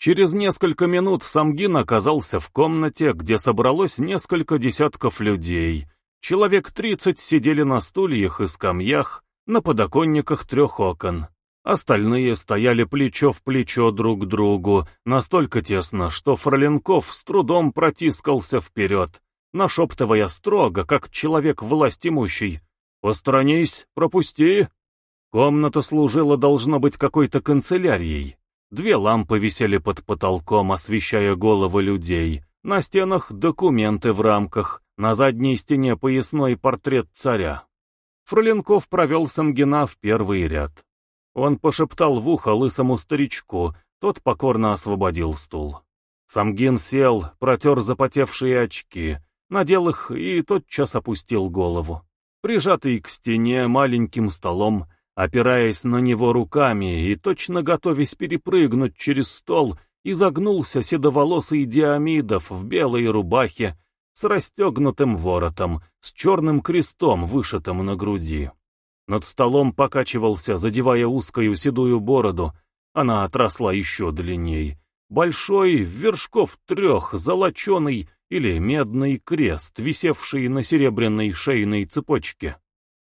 Через несколько минут Самгин оказался в комнате, где собралось несколько десятков людей. Человек тридцать сидели на стульях и скамьях, на подоконниках трех окон. Остальные стояли плечо в плечо друг к другу, настолько тесно, что Фроленков с трудом протискался вперед, нашептывая строго, как человек властимущий. «Посторонись, пропусти!» Комната служила, должно быть, какой-то канцелярией. Две лампы висели под потолком, освещая головы людей. На стенах документы в рамках, на задней стене поясной портрет царя. Фроленков провел Самгина в первый ряд. Он пошептал в ухо лысому старичку, тот покорно освободил стул. Самгин сел, протер запотевшие очки, надел их и тотчас опустил голову. Прижатый к стене маленьким столом, опираясь на него руками и точно готовясь перепрыгнуть через стол, изогнулся седоволосый Диамидов в белой рубахе с расстегнутым воротом, с черным крестом, вышитым на груди. Над столом покачивался, задевая узкую седую бороду, она отросла еще длинней, большой, вершков трех, золоченый или медный крест, висевший на серебряной шейной цепочке.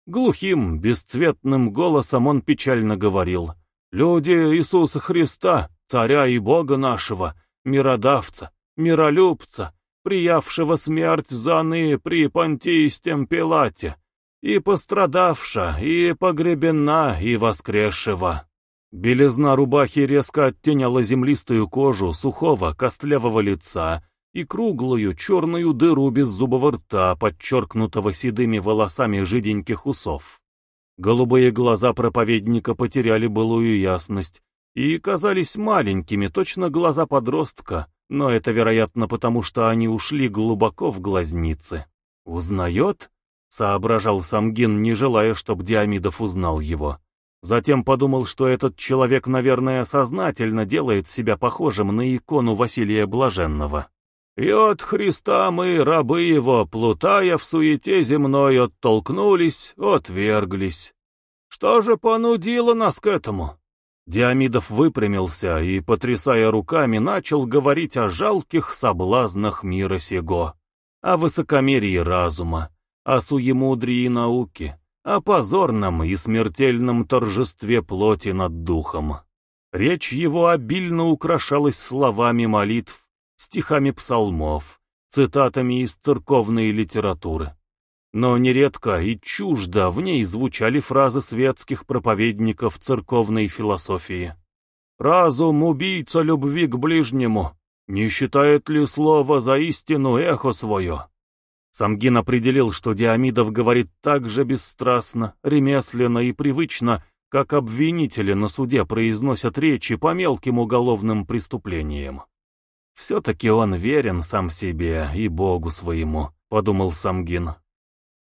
Глухим, бесцветным голосом он печально говорил, «Люди Иисуса Христа, Царя и Бога нашего, миродавца, миролюбца, приявшего смерть за ны при Понтийстем Пилате, и пострадавша, и погребена, и воскресшего». Белизна рубахи резко оттеняла землистую кожу сухого, костлявого лица, и круглую черную дыру без зубого рта, подчеркнутого седыми волосами жиденьких усов. Голубые глаза проповедника потеряли былую ясность и казались маленькими, точно глаза подростка, но это, вероятно, потому что они ушли глубоко в глазницы. «Узнает?» — соображал Самгин, не желая, чтобы Диамидов узнал его. Затем подумал, что этот человек, наверное, сознательно делает себя похожим на икону Василия Блаженного. И от Христа мы, рабы его, плутая в суете земной, оттолкнулись, отверглись. Что же понудило нас к этому? Диамидов выпрямился и, потрясая руками, начал говорить о жалких соблазнах мира сего, о высокомерии разума, о суемудрии науки, о позорном и смертельном торжестве плоти над духом. Речь его обильно украшалась словами молитв, стихами псалмов, цитатами из церковной литературы. Но нередко и чуждо в ней звучали фразы светских проповедников церковной философии. «Разум — убийца любви к ближнему. Не считает ли слово за истину эхо свое?» Самгин определил, что Диамидов говорит так же бесстрастно, ремесленно и привычно, как обвинители на суде произносят речи по мелким уголовным преступлениям. «Все-таки он верен сам себе и Богу своему», — подумал Самгин.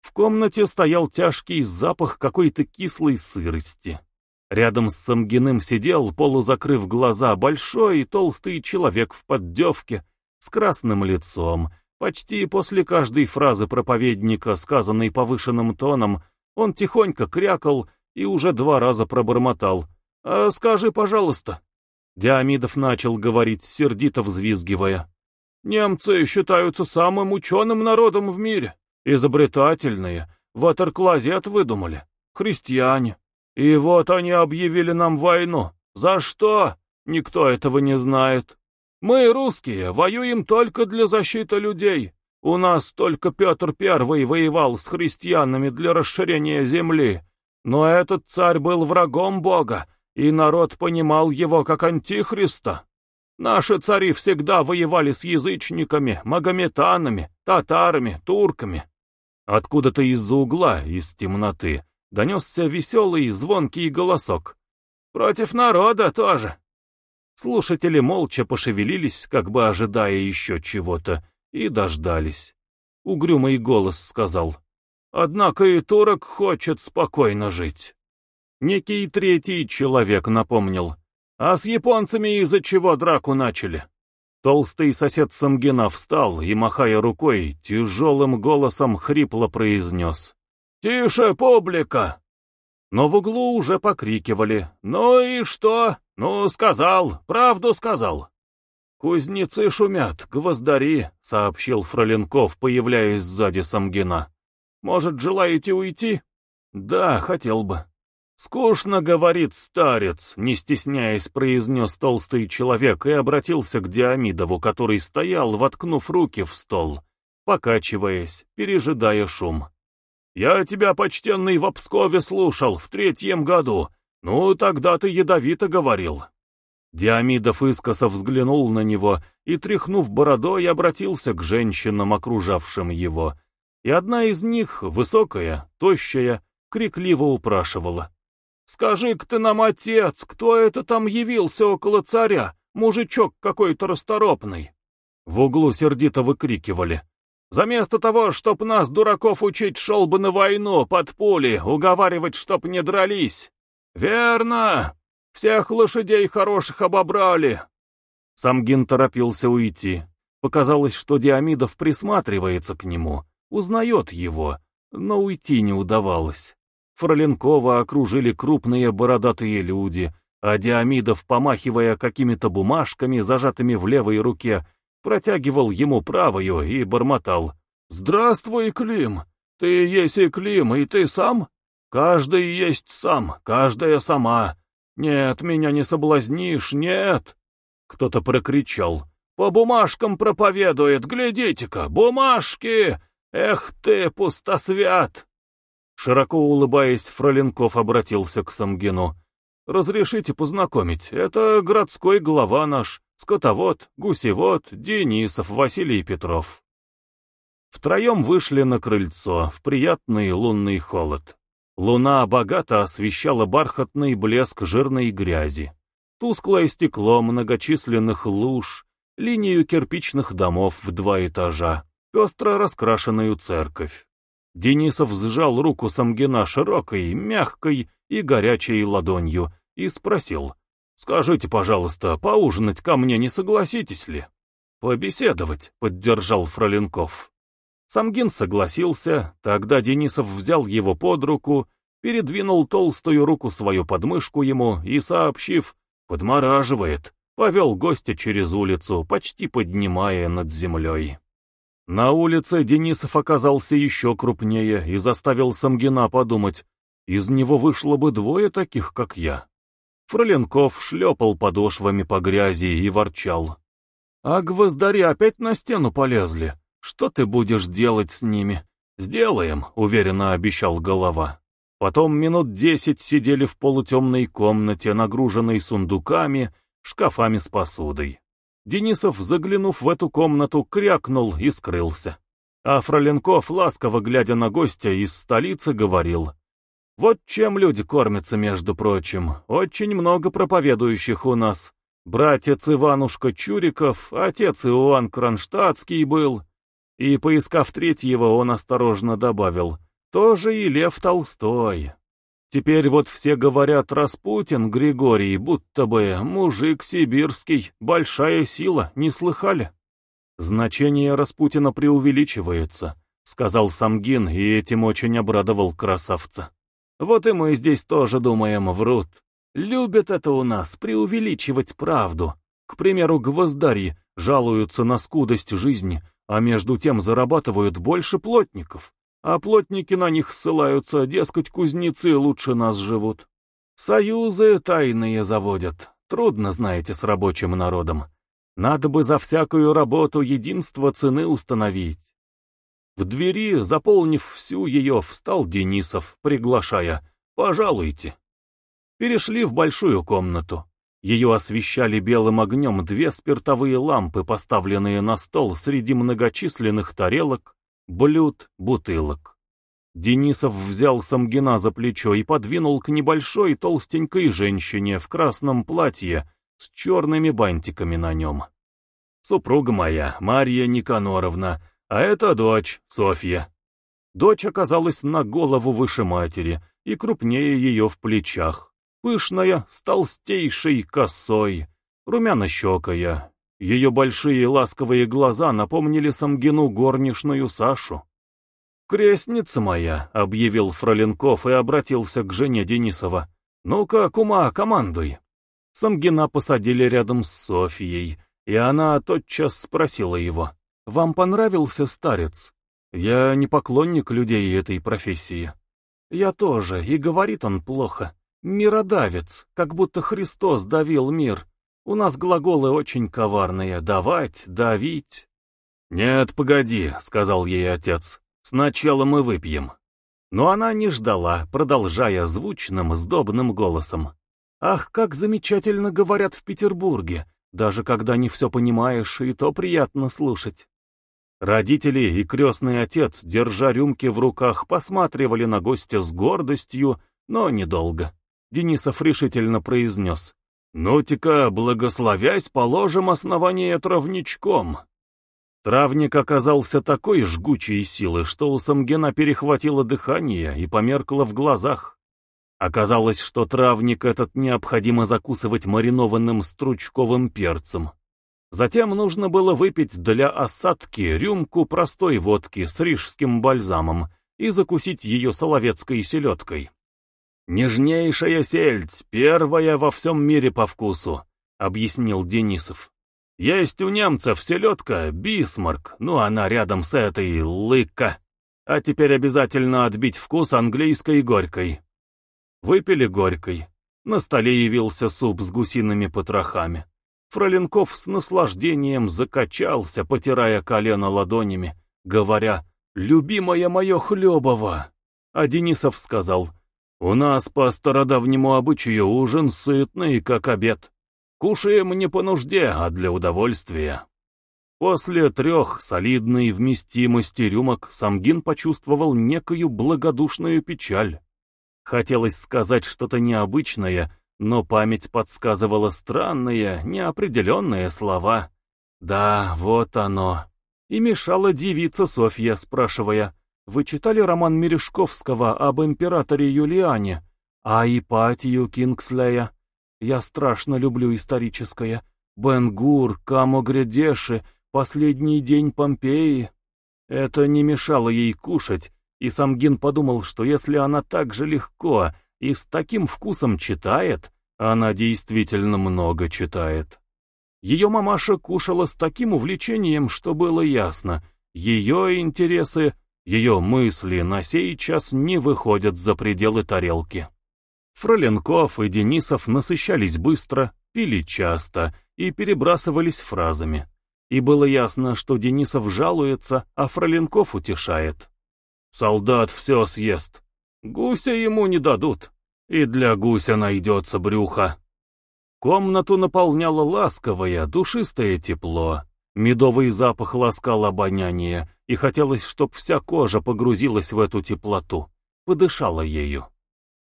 В комнате стоял тяжкий запах какой-то кислой сырости. Рядом с Самгиным сидел, полузакрыв глаза, большой и толстый человек в поддевке, с красным лицом. Почти после каждой фразы проповедника, сказанной повышенным тоном, он тихонько крякал и уже два раза пробормотал. «А скажи, пожалуйста». Диамидов начал говорить, сердито взвизгивая. «Немцы считаются самым ученым народом в мире. Изобретательные. Ватерклозет выдумали. Христиане. И вот они объявили нам войну. За что? Никто этого не знает. Мы, русские, воюем только для защиты людей. У нас только Петр Первый воевал с христианами для расширения земли. Но этот царь был врагом Бога, и народ понимал его как антихриста. Наши цари всегда воевали с язычниками, магометанами, татарами, турками. Откуда-то из-за угла, из темноты, донесся веселый, звонкий голосок. «Против народа тоже!» Слушатели молча пошевелились, как бы ожидая еще чего-то, и дождались. Угрюмый голос сказал. «Однако и турок хочет спокойно жить». Некий третий человек напомнил. А с японцами из-за чего драку начали? Толстый сосед Самгина встал и, махая рукой, тяжелым голосом хрипло произнес. «Тише, публика!» Но в углу уже покрикивали. «Ну и что? Ну, сказал, правду сказал!» кузнецы шумят, гвоздари», — сообщил Фроленков, появляясь сзади Самгина. «Может, желаете уйти?» «Да, хотел бы». «Скучно, — говорит старец», — не стесняясь, произнес толстый человек и обратился к Диамидову, который стоял, воткнув руки в стол, покачиваясь, пережидая шум. «Я тебя, почтенный, в Пскове слушал в третьем году. Ну, тогда ты ядовито говорил». Диамидов искоса взглянул на него и, тряхнув бородой, обратился к женщинам, окружавшим его. И одна из них, высокая, тощая, крикливо упрашивала. «Скажи-ка ты нам, отец, кто это там явился около царя? Мужичок какой-то расторопный!» В углу сердито выкрикивали. «Заместо того, чтоб нас, дураков, учить, шел бы на войну, под пули, уговаривать, чтоб не дрались!» «Верно! Всех лошадей хороших обобрали!» Самгин торопился уйти. Показалось, что Диамидов присматривается к нему, узнает его, но уйти не удавалось. Фроленкова окружили крупные бородатые люди, а Диамидов, помахивая какими-то бумажками, зажатыми в левой руке, протягивал ему правую и бормотал. «Здравствуй, Клим! Ты есть и Клим, и ты сам? Каждый есть сам, каждая сама. Нет, меня не соблазнишь, нет!» Кто-то прокричал. «По бумажкам проповедует, глядите-ка, бумажки! Эх ты, пустосвят!» Широко улыбаясь, Фроленков обратился к Самгину. «Разрешите познакомить, это городской глава наш, скотовод, гусевод, Денисов Василий Петров». Втроем вышли на крыльцо, в приятный лунный холод. Луна богато освещала бархатный блеск жирной грязи, тусклое стекло многочисленных луж, линию кирпичных домов в два этажа, пестро раскрашенную церковь. Денисов сжал руку Самгина широкой, мягкой и горячей ладонью и спросил, «Скажите, пожалуйста, поужинать ко мне не согласитесь ли?» «Побеседовать», — поддержал Фроленков. Самгин согласился, тогда Денисов взял его под руку, передвинул толстую руку свою подмышку ему и, сообщив, «подмораживает», повел гостя через улицу, почти поднимая над землей. На улице Денисов оказался еще крупнее и заставил Самгина подумать, из него вышло бы двое таких, как я. Фроленков шлепал подошвами по грязи и ворчал. «А гвоздари опять на стену полезли. Что ты будешь делать с ними?» «Сделаем», — уверенно обещал голова. Потом минут десять сидели в полутемной комнате, нагруженной сундуками, шкафами с посудой. Денисов, заглянув в эту комнату, крякнул и скрылся. А Фроленков, ласково глядя на гостя из столицы, говорил, «Вот чем люди кормятся, между прочим. Очень много проповедующих у нас. Братец Иванушка Чуриков, отец Иоанн Кронштадтский был». И, поискав третьего, он осторожно добавил, «Тоже и Лев Толстой». Теперь вот все говорят, Распутин Григорий, будто бы мужик сибирский, большая сила, не слыхали? Значение Распутина преувеличивается, сказал Самгин, и этим очень обрадовал красавца. Вот и мы здесь тоже думаем, врут. Любят это у нас, преувеличивать правду. К примеру, гвоздари жалуются на скудость жизни, а между тем зарабатывают больше плотников. А плотники на них ссылаются, дескать, кузнецы лучше нас живут. Союзы тайные заводят. Трудно, знаете, с рабочим народом. Надо бы за всякую работу единство цены установить. В двери, заполнив всю ее, встал Денисов, приглашая «Пожалуйте». Перешли в большую комнату. Ее освещали белым огнем две спиртовые лампы, поставленные на стол среди многочисленных тарелок, блюд, бутылок. Денисов взял Самгина за плечо и подвинул к небольшой толстенькой женщине в красном платье с черными бантиками на нем. «Супруга моя, Марья Никаноровна, а это дочь, Софья». Дочь оказалась на голову выше матери и крупнее ее в плечах, пышная, с толстейшей косой, румяно-щекая, ее большие ласковые глаза напомнили Самгину горничную Сашу. «Крестница моя», — объявил Фроленков и обратился к жене Денисова. «Ну-ка, кума, командуй». Самгина посадили рядом с Софией, И она тотчас спросила его, «Вам понравился старец? Я не поклонник людей этой профессии». «Я тоже, и говорит он плохо. Миродавец, как будто Христос давил мир. У нас глаголы очень коварные — давать, давить». «Нет, погоди», — сказал ей отец, — «сначала мы выпьем». Но она не ждала, продолжая звучным, сдобным голосом. «Ах, как замечательно говорят в Петербурге! Даже когда не все понимаешь, и то приятно слушать». Родители и крестный отец, держа рюмки в руках, посматривали на гостя с гордостью, но недолго. Денисов решительно произнес. «Ну-тика, благословясь, положим основание травничком». Травник оказался такой жгучей силы, что у Самгена перехватило дыхание и померкло в глазах. Оказалось, что травник этот необходимо закусывать маринованным стручковым перцем. Затем нужно было выпить для осадки рюмку простой водки с рижским бальзамом и закусить ее соловецкой селедкой. «Нежнейшая сельдь, первая во всем мире по вкусу», — объяснил Денисов. «Есть у немцев селедка, бисмарк, ну она рядом с этой, лыка. А теперь обязательно отбить вкус английской горькой». Выпили горькой. На столе явился суп с гусиными потрохами. Фроленков с наслаждением закачался, потирая колено ладонями, говоря «Любимая мое хлебово!» А Денисов сказал «У нас по стародавнему обычаю ужин сытный, как обед. Кушаем не по нужде, а для удовольствия». После трех солидной вместимости рюмок Самгин почувствовал некую благодушную печаль. Хотелось сказать что-то необычное — но память подсказывала странные, неопределенные слова. Да, вот оно. И мешала девица Софья, спрашивая, «Вы читали роман Мережковского об императоре Юлиане, а Ипатию Кингслея? Я страшно люблю историческое. Бенгур, Камо-Грядеши, Последний день Помпеи». Это не мешало ей кушать, и Самгин подумал, что если она так же легко и с таким вкусом читает, она действительно много читает. Ее мамаша кушала с таким увлечением, что было ясно, ее интересы, ее мысли на сей час не выходят за пределы тарелки. Фроленков и Денисов насыщались быстро, пили часто и перебрасывались фразами. И было ясно, что Денисов жалуется, а Фроленков утешает. «Солдат все съест. Гуся ему не дадут и для гуся найдется брюхо. Комнату наполняло ласковое, душистое тепло. Медовый запах ласкал обоняние, и хотелось, чтоб вся кожа погрузилась в эту теплоту, подышала ею.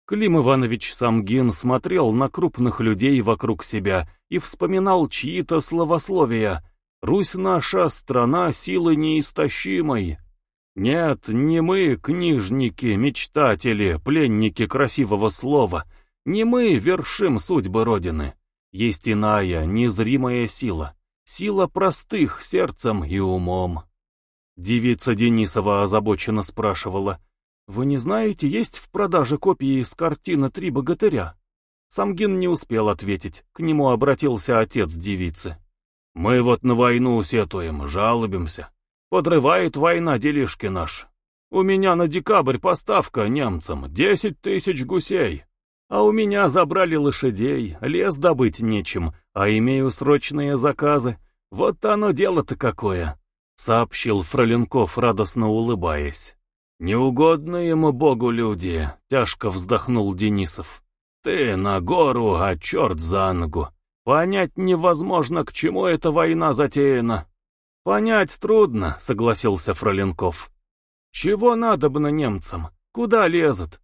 Клим Иванович Самгин смотрел на крупных людей вокруг себя и вспоминал чьи-то словословия. «Русь наша, страна силы неистощимой, нет, не мы, книжники, мечтатели, пленники красивого слова, не мы вершим судьбы Родины. Есть иная, незримая сила, сила простых сердцем и умом. Девица Денисова озабоченно спрашивала, «Вы не знаете, есть в продаже копии с картины «Три богатыря»?» Самгин не успел ответить, к нему обратился отец девицы. «Мы вот на войну сетуем, жалобимся. Подрывает война делишки наш. У меня на декабрь поставка немцам, десять тысяч гусей. А у меня забрали лошадей, лес добыть нечем, а имею срочные заказы. Вот оно дело-то какое, — сообщил Фроленков, радостно улыбаясь. «Неугодны ему Богу люди», — тяжко вздохнул Денисов. «Ты на гору, а черт за ногу. Понять невозможно, к чему эта война затеяна». «Понять трудно», — согласился Фроленков. «Чего надобно немцам? Куда лезут?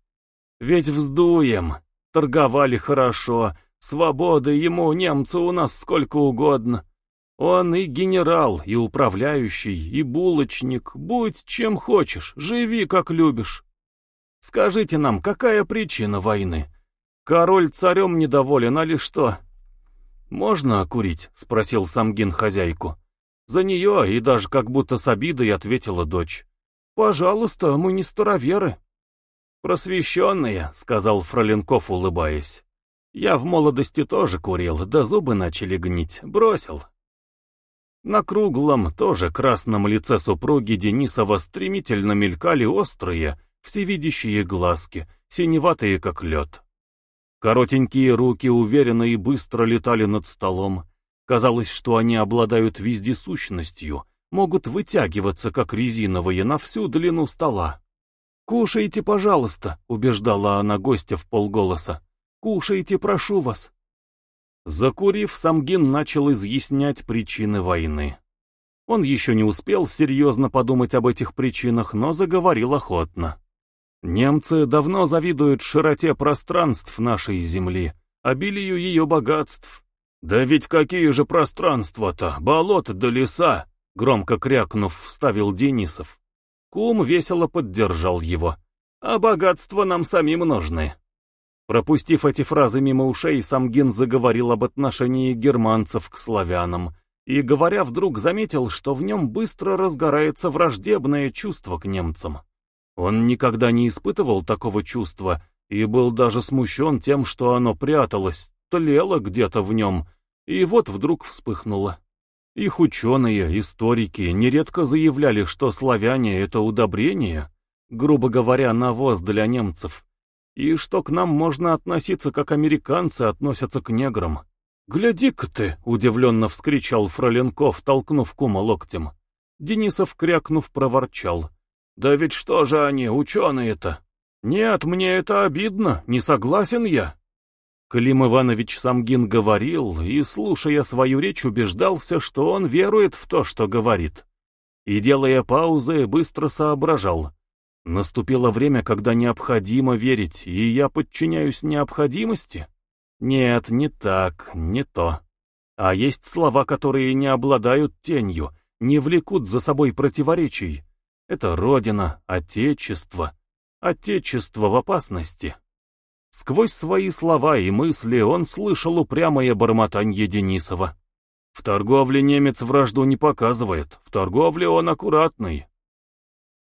Ведь вздуем. Торговали хорошо. Свободы ему, немцу, у нас сколько угодно. Он и генерал, и управляющий, и булочник. Будь чем хочешь, живи как любишь. Скажите нам, какая причина войны? Король царем недоволен, а ли что?» «Можно курить?» — спросил Самгин хозяйку. За нее и даже как будто с обидой ответила дочь. «Пожалуйста, мы не староверы». «Просвещенные», — сказал Фроленков, улыбаясь. «Я в молодости тоже курил, да зубы начали гнить, бросил». На круглом, тоже красном лице супруги Денисова стремительно мелькали острые, всевидящие глазки, синеватые как лед. Коротенькие руки уверенно и быстро летали над столом. Казалось, что они обладают вездесущностью, могут вытягиваться, как резиновые, на всю длину стола. «Кушайте, пожалуйста», — убеждала она гостя в полголоса. «Кушайте, прошу вас». Закурив, Самгин начал изъяснять причины войны. Он еще не успел серьезно подумать об этих причинах, но заговорил охотно. Немцы давно завидуют широте пространств нашей земли, обилию ее богатств. Да ведь какие же пространства-то, болот да леса, громко крякнув, вставил Денисов. Кум весело поддержал его. А богатства нам самим нужны. Пропустив эти фразы мимо ушей, Самгин заговорил об отношении германцев к славянам, и, говоря, вдруг заметил, что в нем быстро разгорается враждебное чувство к немцам. Он никогда не испытывал такого чувства и был даже смущен тем, что оно пряталось, тлело где-то в нем, и вот вдруг вспыхнуло. Их ученые, историки нередко заявляли, что славяне — это удобрение, грубо говоря, навоз для немцев, и что к нам можно относиться, как американцы относятся к неграм. «Гляди-ка ты!» — удивленно вскричал Фроленков, толкнув кума локтем. Денисов, крякнув, проворчал. «Да ведь что же они, ученые-то? Нет, мне это обидно, не согласен я». Клим Иванович Самгин говорил и, слушая свою речь, убеждался, что он верует в то, что говорит. И, делая паузы, быстро соображал. Наступило время, когда необходимо верить, и я подчиняюсь необходимости? Нет, не так, не то. А есть слова, которые не обладают тенью, не влекут за собой противоречий. Это Родина, Отечество. Отечество в опасности. Сквозь свои слова и мысли он слышал упрямое бормотанье Денисова. В торговле немец вражду не показывает, в торговле он аккуратный,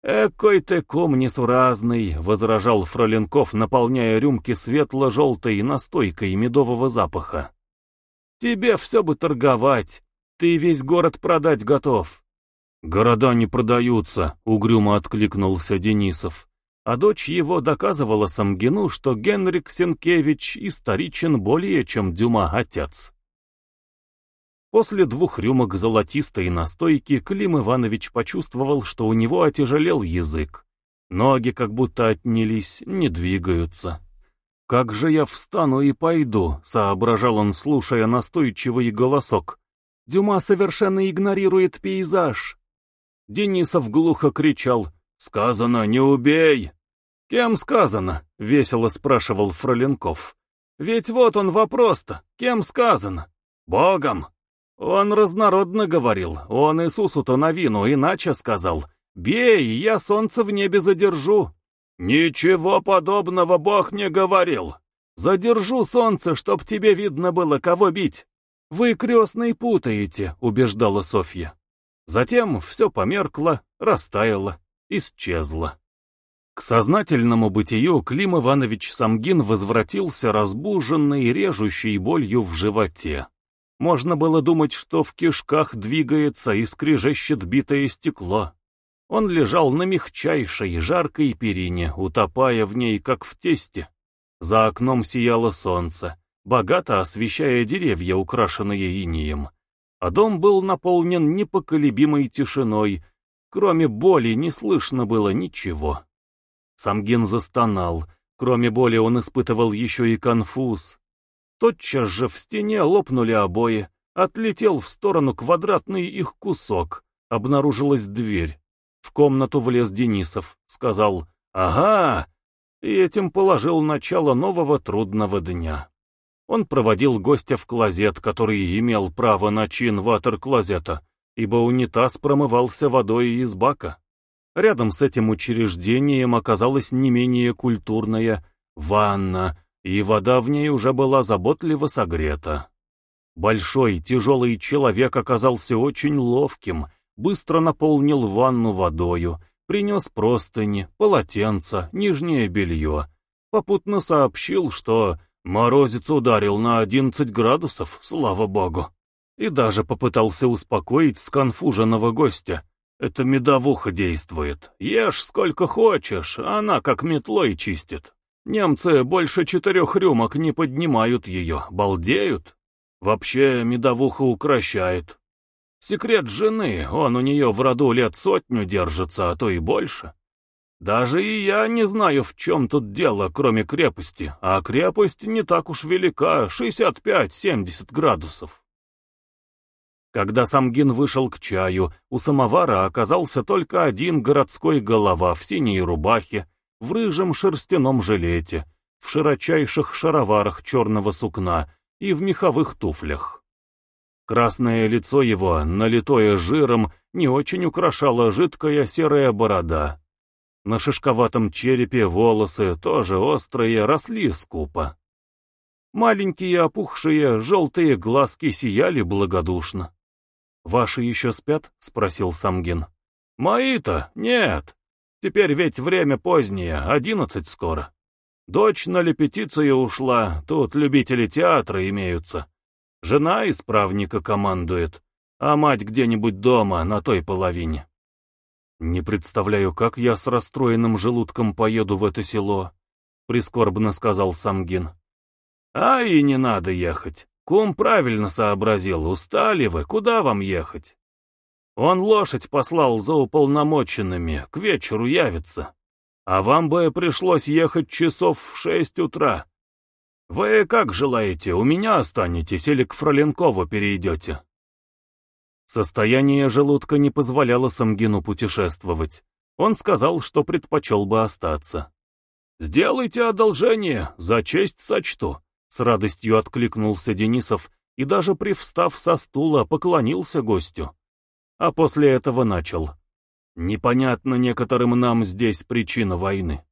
«Экой ты кум несуразный», — возражал Фроленков, наполняя рюмки светло-желтой настойкой медового запаха. «Тебе все бы торговать, ты весь город продать готов». «Города не продаются», — угрюмо откликнулся Денисов. А дочь его доказывала Самгину, что Генрик Сенкевич историчен более, чем Дюма отец. После двух рюмок золотистой настойки Клим Иванович почувствовал, что у него отяжелел язык. Ноги как будто отнялись, не двигаются. «Как же я встану и пойду?» — соображал он, слушая настойчивый голосок. «Дюма совершенно игнорирует пейзаж». Денисов глухо кричал. «Сказано, не убей!» «Кем сказано?» — весело спрашивал Фроленков. «Ведь вот он вопрос-то. Кем сказано?» «Богом!» Он разнородно говорил, он Иисусу-то на вину иначе сказал. «Бей, я солнце в небе задержу». «Ничего подобного Бог не говорил. Задержу солнце, чтоб тебе видно было, кого бить». «Вы, крестный, путаете», — убеждала Софья. Затем все померкло, растаяло, исчезло. К сознательному бытию Клим Иванович Самгин возвратился разбуженный, режущей болью в животе. Можно было думать, что в кишках двигается и скрежещет битое стекло. Он лежал на мягчайшей, жаркой перине, утопая в ней, как в тесте. За окном сияло солнце, богато освещая деревья, украшенные инием. А дом был наполнен непоколебимой тишиной, кроме боли не слышно было ничего. Самгин застонал, кроме боли он испытывал еще и конфуз, Тотчас же в стене лопнули обои, отлетел в сторону квадратный их кусок, обнаружилась дверь. В комнату влез Денисов, сказал «Ага!» и этим положил начало нового трудного дня. Он проводил гостя в клозет, который имел право на чин ватер-клозета, ибо унитаз промывался водой из бака. Рядом с этим учреждением оказалась не менее культурная ванна, и вода в ней уже была заботливо согрета. Большой, тяжелый человек оказался очень ловким, быстро наполнил ванну водою, принес простыни, полотенца, нижнее белье. Попутно сообщил, что морозец ударил на одиннадцать градусов, слава богу. и даже попытался успокоить сконфуженного гостя. «Это медовуха действует. Ешь сколько хочешь, она как метлой чистит. Немцы больше четырех рюмок не поднимают ее, балдеют. Вообще медовуха укращает. Секрет жены, он у нее в роду лет сотню держится, а то и больше. Даже и я не знаю, в чем тут дело, кроме крепости, а крепость не так уж велика, 65-70 градусов. Когда Самгин вышел к чаю, у самовара оказался только один городской голова в синей рубахе, в рыжем шерстяном жилете, в широчайших шароварах черного сукна и в меховых туфлях. Красное лицо его, налитое жиром, не очень украшала жидкая серая борода. На шишковатом черепе волосы, тоже острые, росли скупо. Маленькие опухшие желтые глазки сияли благодушно. «Ваши еще спят?» — спросил Самгин. «Мои-то? Нет. Теперь ведь время позднее, одиннадцать скоро. Дочь на лепетицию ушла, тут любители театра имеются. Жена исправника командует, а мать где-нибудь дома, на той половине». «Не представляю, как я с расстроенным желудком поеду в это село», — прискорбно сказал Самгин. «А и не надо ехать. Кум правильно сообразил, устали вы, куда вам ехать? Он лошадь послал за уполномоченными, к вечеру явится. А вам бы пришлось ехать часов в шесть утра. Вы как желаете, у меня останетесь или к Фроленкову перейдете?» Состояние желудка не позволяло Самгину путешествовать. Он сказал, что предпочел бы остаться. «Сделайте одолжение, за честь сочту», с радостью откликнулся Денисов и даже привстав со стула, поклонился гостю. А после этого начал. Непонятно некоторым нам здесь причина войны.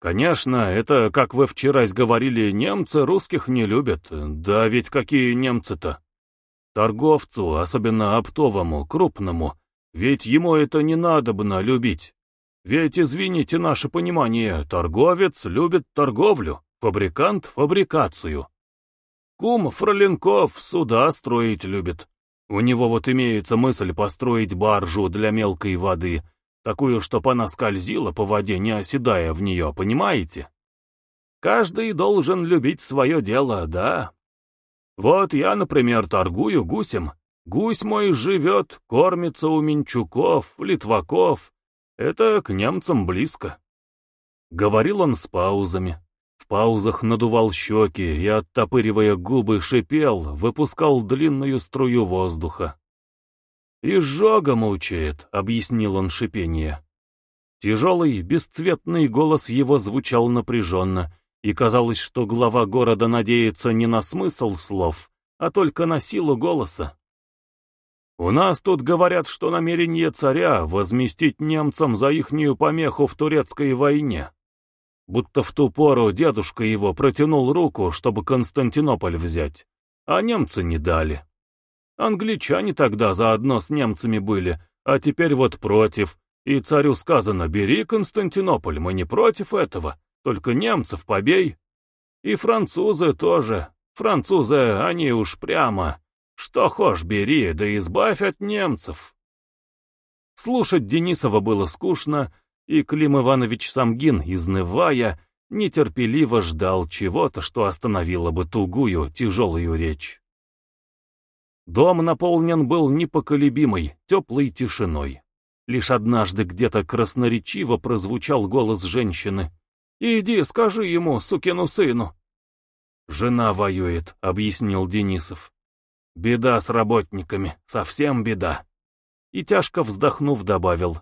Конечно, это, как вы вчера говорили, немцы русских не любят. Да ведь какие немцы-то? Торговцу, особенно оптовому, крупному, ведь ему это не надобно любить. Ведь, извините наше понимание, торговец любит торговлю. Фабрикант — фабрикацию. Кум Фроленков суда строить любит. У него вот имеется мысль построить баржу для мелкой воды, такую, чтоб она скользила по воде, не оседая в нее, понимаете? Каждый должен любить свое дело, да? Вот я, например, торгую гусем. Гусь мой живет, кормится у Минчуков, Литваков. Это к немцам близко. Говорил он с паузами паузах надувал щеки и, оттопыривая губы, шипел, выпускал длинную струю воздуха. «Изжога мучает», — объяснил он шипение. Тяжелый, бесцветный голос его звучал напряженно, и казалось, что глава города надеется не на смысл слов, а только на силу голоса. «У нас тут говорят, что намерение царя возместить немцам за ихнюю помеху в турецкой войне будто в ту пору дедушка его протянул руку, чтобы Константинополь взять, а немцы не дали. Англичане тогда заодно с немцами были, а теперь вот против, и царю сказано, бери Константинополь, мы не против этого, только немцев побей. И французы тоже, французы, они уж прямо, что хошь бери, да избавь от немцев. Слушать Денисова было скучно, и Клим Иванович Самгин, изнывая, нетерпеливо ждал чего-то, что остановило бы тугую, тяжелую речь. Дом наполнен был непоколебимой, теплой тишиной. Лишь однажды где-то красноречиво прозвучал голос женщины. «Иди, скажи ему, сукину сыну». «Жена воюет», — объяснил Денисов. «Беда с работниками, совсем беда». И тяжко вздохнув, добавил.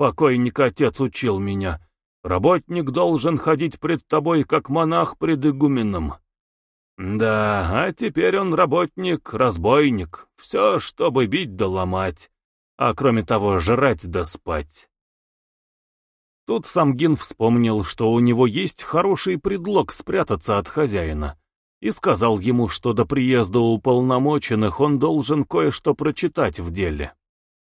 Покойник отец учил меня. Работник должен ходить пред тобой, как монах пред игуменом. Да, а теперь он работник, разбойник, все, чтобы бить да ломать, а кроме того жрать да спать. Тут Самгин вспомнил, что у него есть хороший предлог спрятаться от хозяина, и сказал ему, что до приезда уполномоченных он должен кое-что прочитать в деле.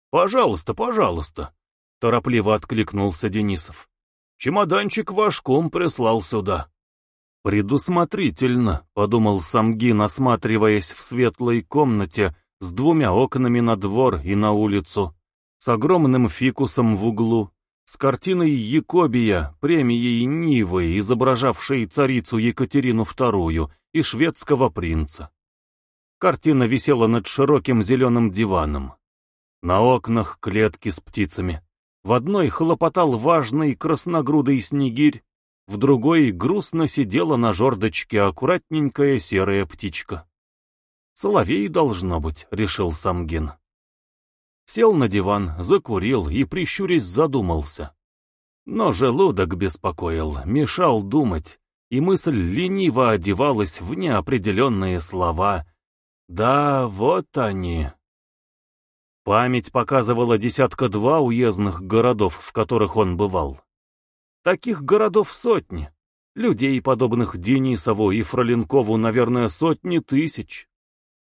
«Пожалуйста, пожалуйста», — торопливо откликнулся Денисов. «Чемоданчик ваш кум прислал сюда». «Предусмотрительно», — подумал Самгин, осматриваясь в светлой комнате, с двумя окнами на двор и на улицу, с огромным фикусом в углу, с картиной Якобия, премией Нивы, изображавшей царицу Екатерину II и шведского принца. Картина висела над широким зеленым диваном. На окнах клетки с птицами. В одной хлопотал важный красногрудый снегирь, в другой грустно сидела на жердочке аккуратненькая серая птичка. «Соловей должно быть», — решил Самгин. Сел на диван, закурил и, прищурясь, задумался. Но желудок беспокоил, мешал думать, и мысль лениво одевалась в неопределенные слова. «Да, вот они». Память показывала десятка-два уездных городов, в которых он бывал. Таких городов сотни. Людей, подобных Денисову и Фроленкову, наверное, сотни тысяч.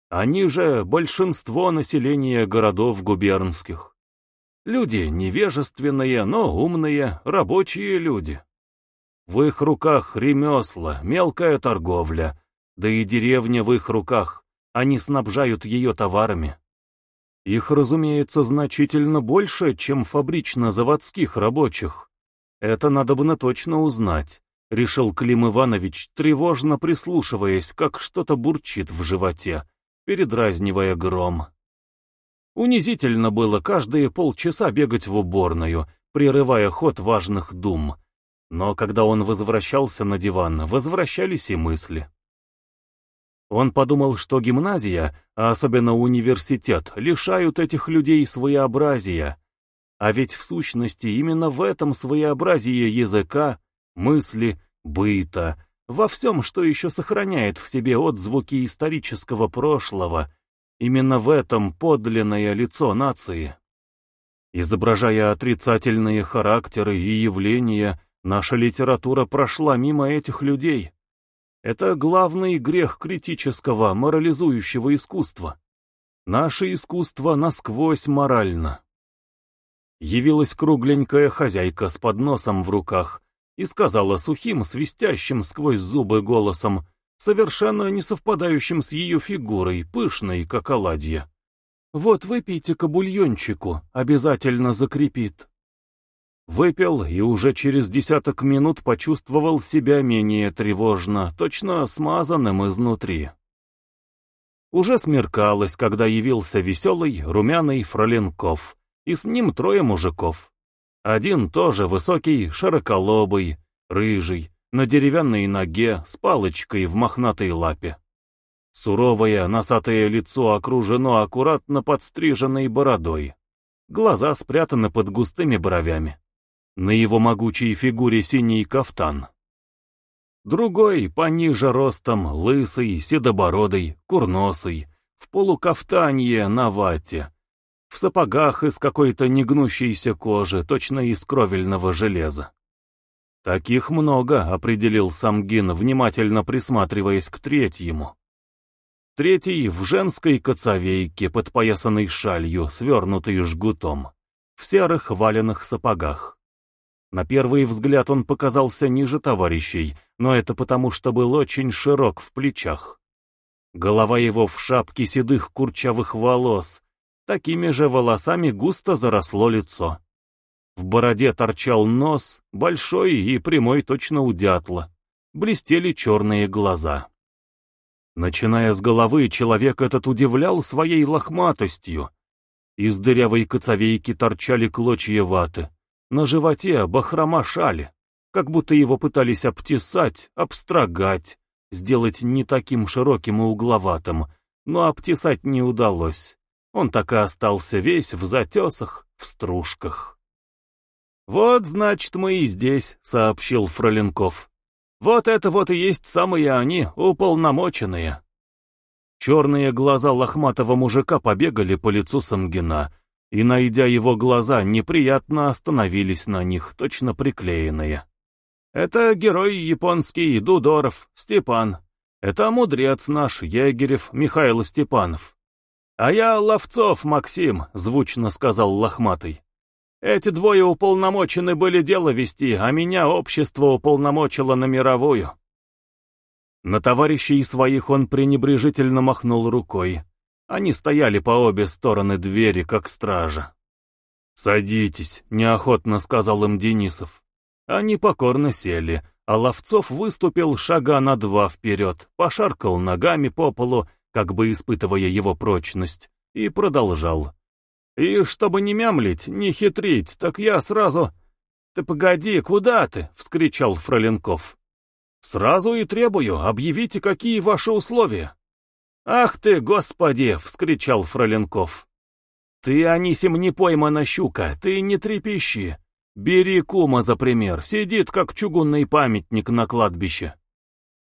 Они же большинство населения городов губернских. Люди невежественные, но умные, рабочие люди. В их руках ремесла, мелкая торговля, да и деревня в их руках, они снабжают ее товарами. Их, разумеется, значительно больше, чем фабрично-заводских рабочих. Это надо бы на точно узнать, решил Клим Иванович, тревожно прислушиваясь, как что-то бурчит в животе, передразнивая гром. Унизительно было каждые полчаса бегать в уборную, прерывая ход важных дум. Но когда он возвращался на диван, возвращались и мысли. Он подумал, что гимназия, а особенно университет, лишают этих людей своеобразия. А ведь в сущности именно в этом своеобразие языка, мысли, быта, во всем, что еще сохраняет в себе отзвуки исторического прошлого, именно в этом подлинное лицо нации. Изображая отрицательные характеры и явления, наша литература прошла мимо этих людей. Это главный грех критического, морализующего искусства. Наше искусство насквозь морально. Явилась кругленькая хозяйка с подносом в руках и сказала сухим, свистящим сквозь зубы голосом, совершенно не совпадающим с ее фигурой, пышной, как оладья. «Вот выпейте-ка бульончику, обязательно закрепит». Выпил и уже через десяток минут почувствовал себя менее тревожно, точно смазанным изнутри. Уже смеркалось, когда явился веселый, румяный Фроленков, и с ним трое мужиков. Один тоже высокий, широколобый, рыжий, на деревянной ноге, с палочкой в мохнатой лапе. Суровое, носатое лицо окружено аккуратно подстриженной бородой. Глаза спрятаны под густыми бровями. На его могучей фигуре синий кафтан. Другой, пониже ростом, лысый, седобородый, курносый, в полукафтанье на вате, в сапогах из какой-то негнущейся кожи, точно из кровельного железа. Таких много, определил Самгин, внимательно присматриваясь к третьему. Третий в женской коцовейке, подпоясанной шалью, свернутой жгутом, в серых валенных сапогах. На первый взгляд он показался ниже товарищей, но это потому, что был очень широк в плечах. Голова его в шапке седых курчавых волос, такими же волосами густо заросло лицо. В бороде торчал нос, большой и прямой точно у дятла. Блестели черные глаза. Начиная с головы, человек этот удивлял своей лохматостью. Из дырявой коцовейки торчали клочья ваты. На животе бахрома шали, как будто его пытались обтесать, обстрогать, сделать не таким широким и угловатым, но обтесать не удалось. Он так и остался весь в затесах, в стружках. «Вот, значит, мы и здесь», — сообщил Фроленков. «Вот это вот и есть самые они, уполномоченные». Черные глаза лохматого мужика побегали по лицу Самгина, и, найдя его глаза, неприятно остановились на них, точно приклеенные. «Это герой японский Дудоров, Степан. Это мудрец наш, Егерев, Михаил Степанов. А я Ловцов Максим», — звучно сказал Лохматый. «Эти двое уполномочены были дело вести, а меня общество уполномочило на мировую». На товарищей своих он пренебрежительно махнул рукой. Они стояли по обе стороны двери, как стража. «Садитесь», — неохотно сказал им Денисов. Они покорно сели, а Ловцов выступил шага на два вперед, пошаркал ногами по полу, как бы испытывая его прочность, и продолжал. «И чтобы не мямлить, не хитрить, так я сразу...» «Ты погоди, куда ты?» — вскричал Фроленков. «Сразу и требую, объявите, какие ваши условия». «Ах ты, господи!» — вскричал Фроленков. «Ты, Анисим, не поймана щука, ты не трепещи. Бери кума за пример, сидит, как чугунный памятник на кладбище».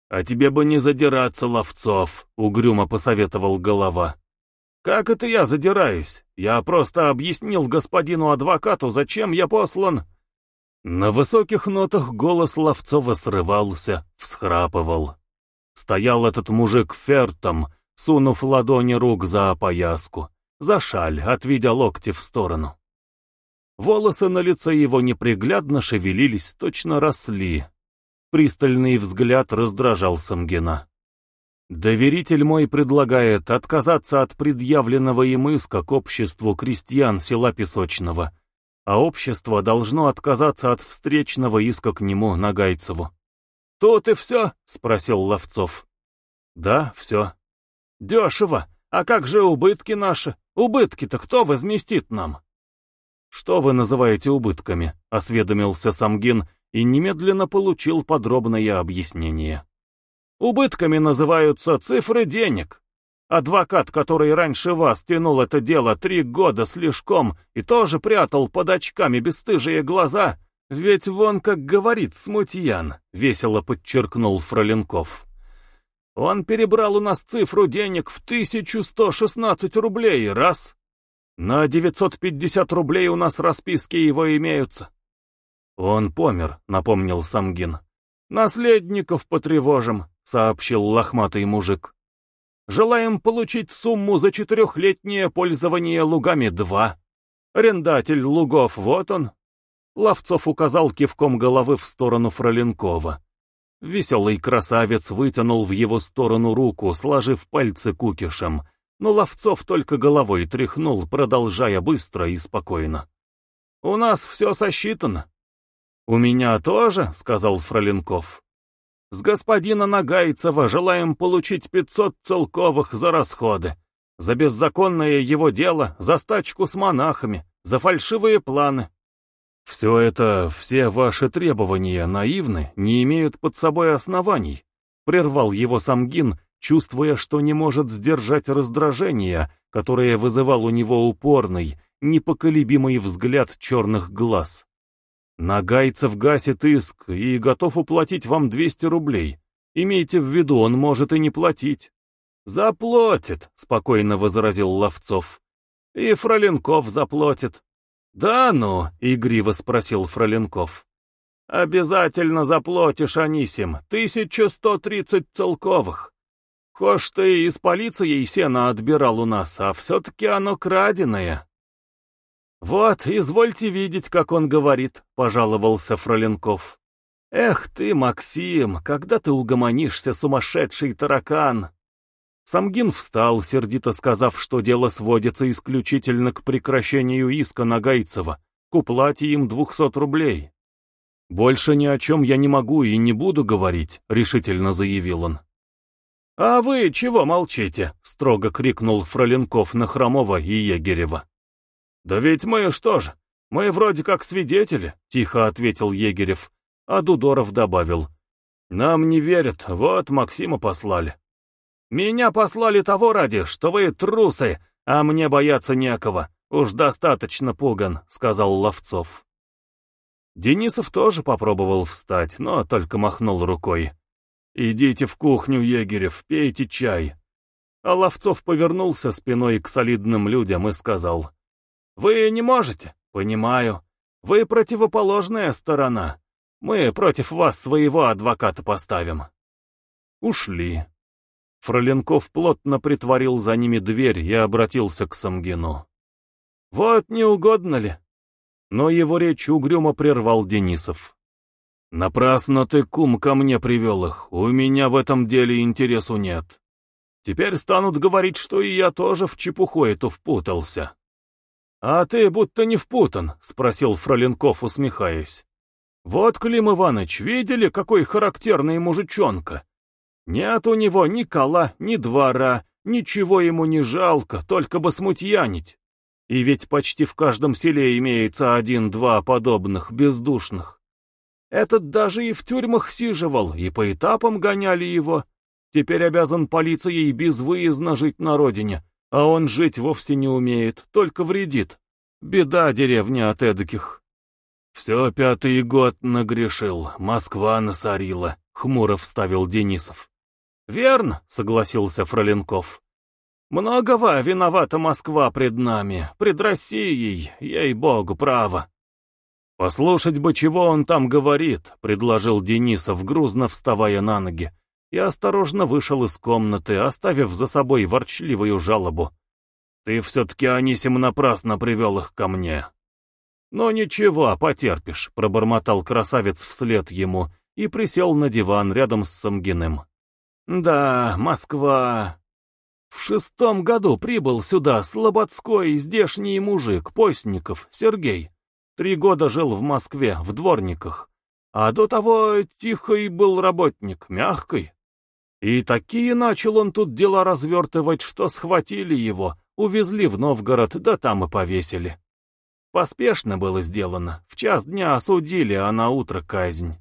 «А тебе бы не задираться, ловцов», — угрюмо посоветовал голова. «Как это я задираюсь? Я просто объяснил господину адвокату, зачем я послан». На высоких нотах голос Ловцова срывался, всхрапывал. Стоял этот мужик фертом, сунув ладони рук за опояску, за шаль, отведя локти в сторону. Волосы на лице его неприглядно шевелились, точно росли. Пристальный взгляд раздражал Самгина. Доверитель мой предлагает отказаться от предъявленного им иска к обществу крестьян села Песочного, а общество должно отказаться от встречного иска к нему, Нагайцеву. «Тут и все?» — спросил Ловцов. «Да, все». «Дешево. А как же убытки наши? Убытки-то кто возместит нам?» «Что вы называете убытками?» — осведомился Самгин и немедленно получил подробное объяснение. Убытками называются цифры денег. Адвокат, который раньше вас тянул это дело три года слишком и тоже прятал под очками бесстыжие глаза, ведь вон как говорит смутьян, весело подчеркнул Фроленков. Он перебрал у нас цифру денег в 1116 рублей, раз. На 950 рублей у нас расписки его имеются. Он помер, напомнил Самгин. Наследников потревожим. — сообщил лохматый мужик. «Желаем получить сумму за четырехлетнее пользование лугами-2. Арендатель лугов, вот он». Ловцов указал кивком головы в сторону Фроленкова. Веселый красавец вытянул в его сторону руку, сложив пальцы кукишем, но Ловцов только головой тряхнул, продолжая быстро и спокойно. «У нас все сосчитано». «У меня тоже», — сказал Фроленков. С господина Нагайцева желаем получить пятьсот целковых за расходы. За беззаконное его дело, за стачку с монахами, за фальшивые планы. Все это, все ваши требования наивны, не имеют под собой оснований. Прервал его Самгин, чувствуя, что не может сдержать раздражение, которое вызывал у него упорный, непоколебимый взгляд черных глаз. Нагайцев гасит иск и готов уплатить вам 200 рублей. Имейте в виду, он может и не платить. Заплатит, спокойно возразил Ловцов. И Фроленков заплатит. Да ну, игриво спросил Фроленков. Обязательно заплатишь, Анисим, 1130 целковых. Хошь ты из полиции сено отбирал у нас, а все-таки оно краденое. «Вот, извольте видеть, как он говорит», — пожаловался Фроленков. «Эх ты, Максим, когда ты угомонишься, сумасшедший таракан!» Самгин встал, сердито сказав, что дело сводится исключительно к прекращению иска Нагайцева, к уплате им двухсот рублей. «Больше ни о чем я не могу и не буду говорить», — решительно заявил он. «А вы чего молчите?» — строго крикнул Фроленков на Хромова и Егерева. «Да ведь мы что же? Мы вроде как свидетели», — тихо ответил Егерев, а Дудоров добавил. «Нам не верят, вот Максима послали». «Меня послали того ради, что вы трусы, а мне бояться некого. Уж достаточно пуган», — сказал Ловцов. Денисов тоже попробовал встать, но только махнул рукой. «Идите в кухню, Егерев, пейте чай». А Ловцов повернулся спиной к солидным людям и сказал — вы не можете? Понимаю. Вы противоположная сторона. Мы против вас своего адвоката поставим. Ушли. Фроленков плотно притворил за ними дверь и обратился к Самгину. «Вот не угодно ли?» Но его речь угрюмо прервал Денисов. «Напрасно ты, кум, ко мне привел их, у меня в этом деле интересу нет. Теперь станут говорить, что и я тоже в чепуху эту впутался. «А ты будто не впутан», — спросил Фроленков, усмехаясь. «Вот, Клим Иванович, видели, какой характерный мужичонка? Нет у него ни кола, ни двора, ничего ему не жалко, только бы смутьянить. И ведь почти в каждом селе имеется один-два подобных, бездушных. Этот даже и в тюрьмах сиживал, и по этапам гоняли его. Теперь обязан полицией безвыездно жить на родине, а он жить вовсе не умеет, только вредит. Беда деревня от эдаких. Все пятый год нагрешил, Москва насорила, хмуро вставил Денисов. Верно, согласился Фроленков. Многого виновата Москва пред нами, пред Россией, ей-богу, право. «Послушать бы, чего он там говорит», — предложил Денисов, грузно вставая на ноги, и осторожно вышел из комнаты, оставив за собой ворчливую жалобу. «Ты все-таки, Анисим, напрасно привел их ко мне». «Но ничего, потерпишь», — пробормотал красавец вслед ему и присел на диван рядом с Самгиным. «Да, Москва...» В шестом году прибыл сюда слободской здешний мужик, Постников, Сергей. Три года жил в Москве, в дворниках. А до того тихий был работник, мягкий. И такие начал он тут дела развертывать, что схватили его, увезли в Новгород, да там и повесили. Поспешно было сделано, в час дня осудили, а на утро казнь.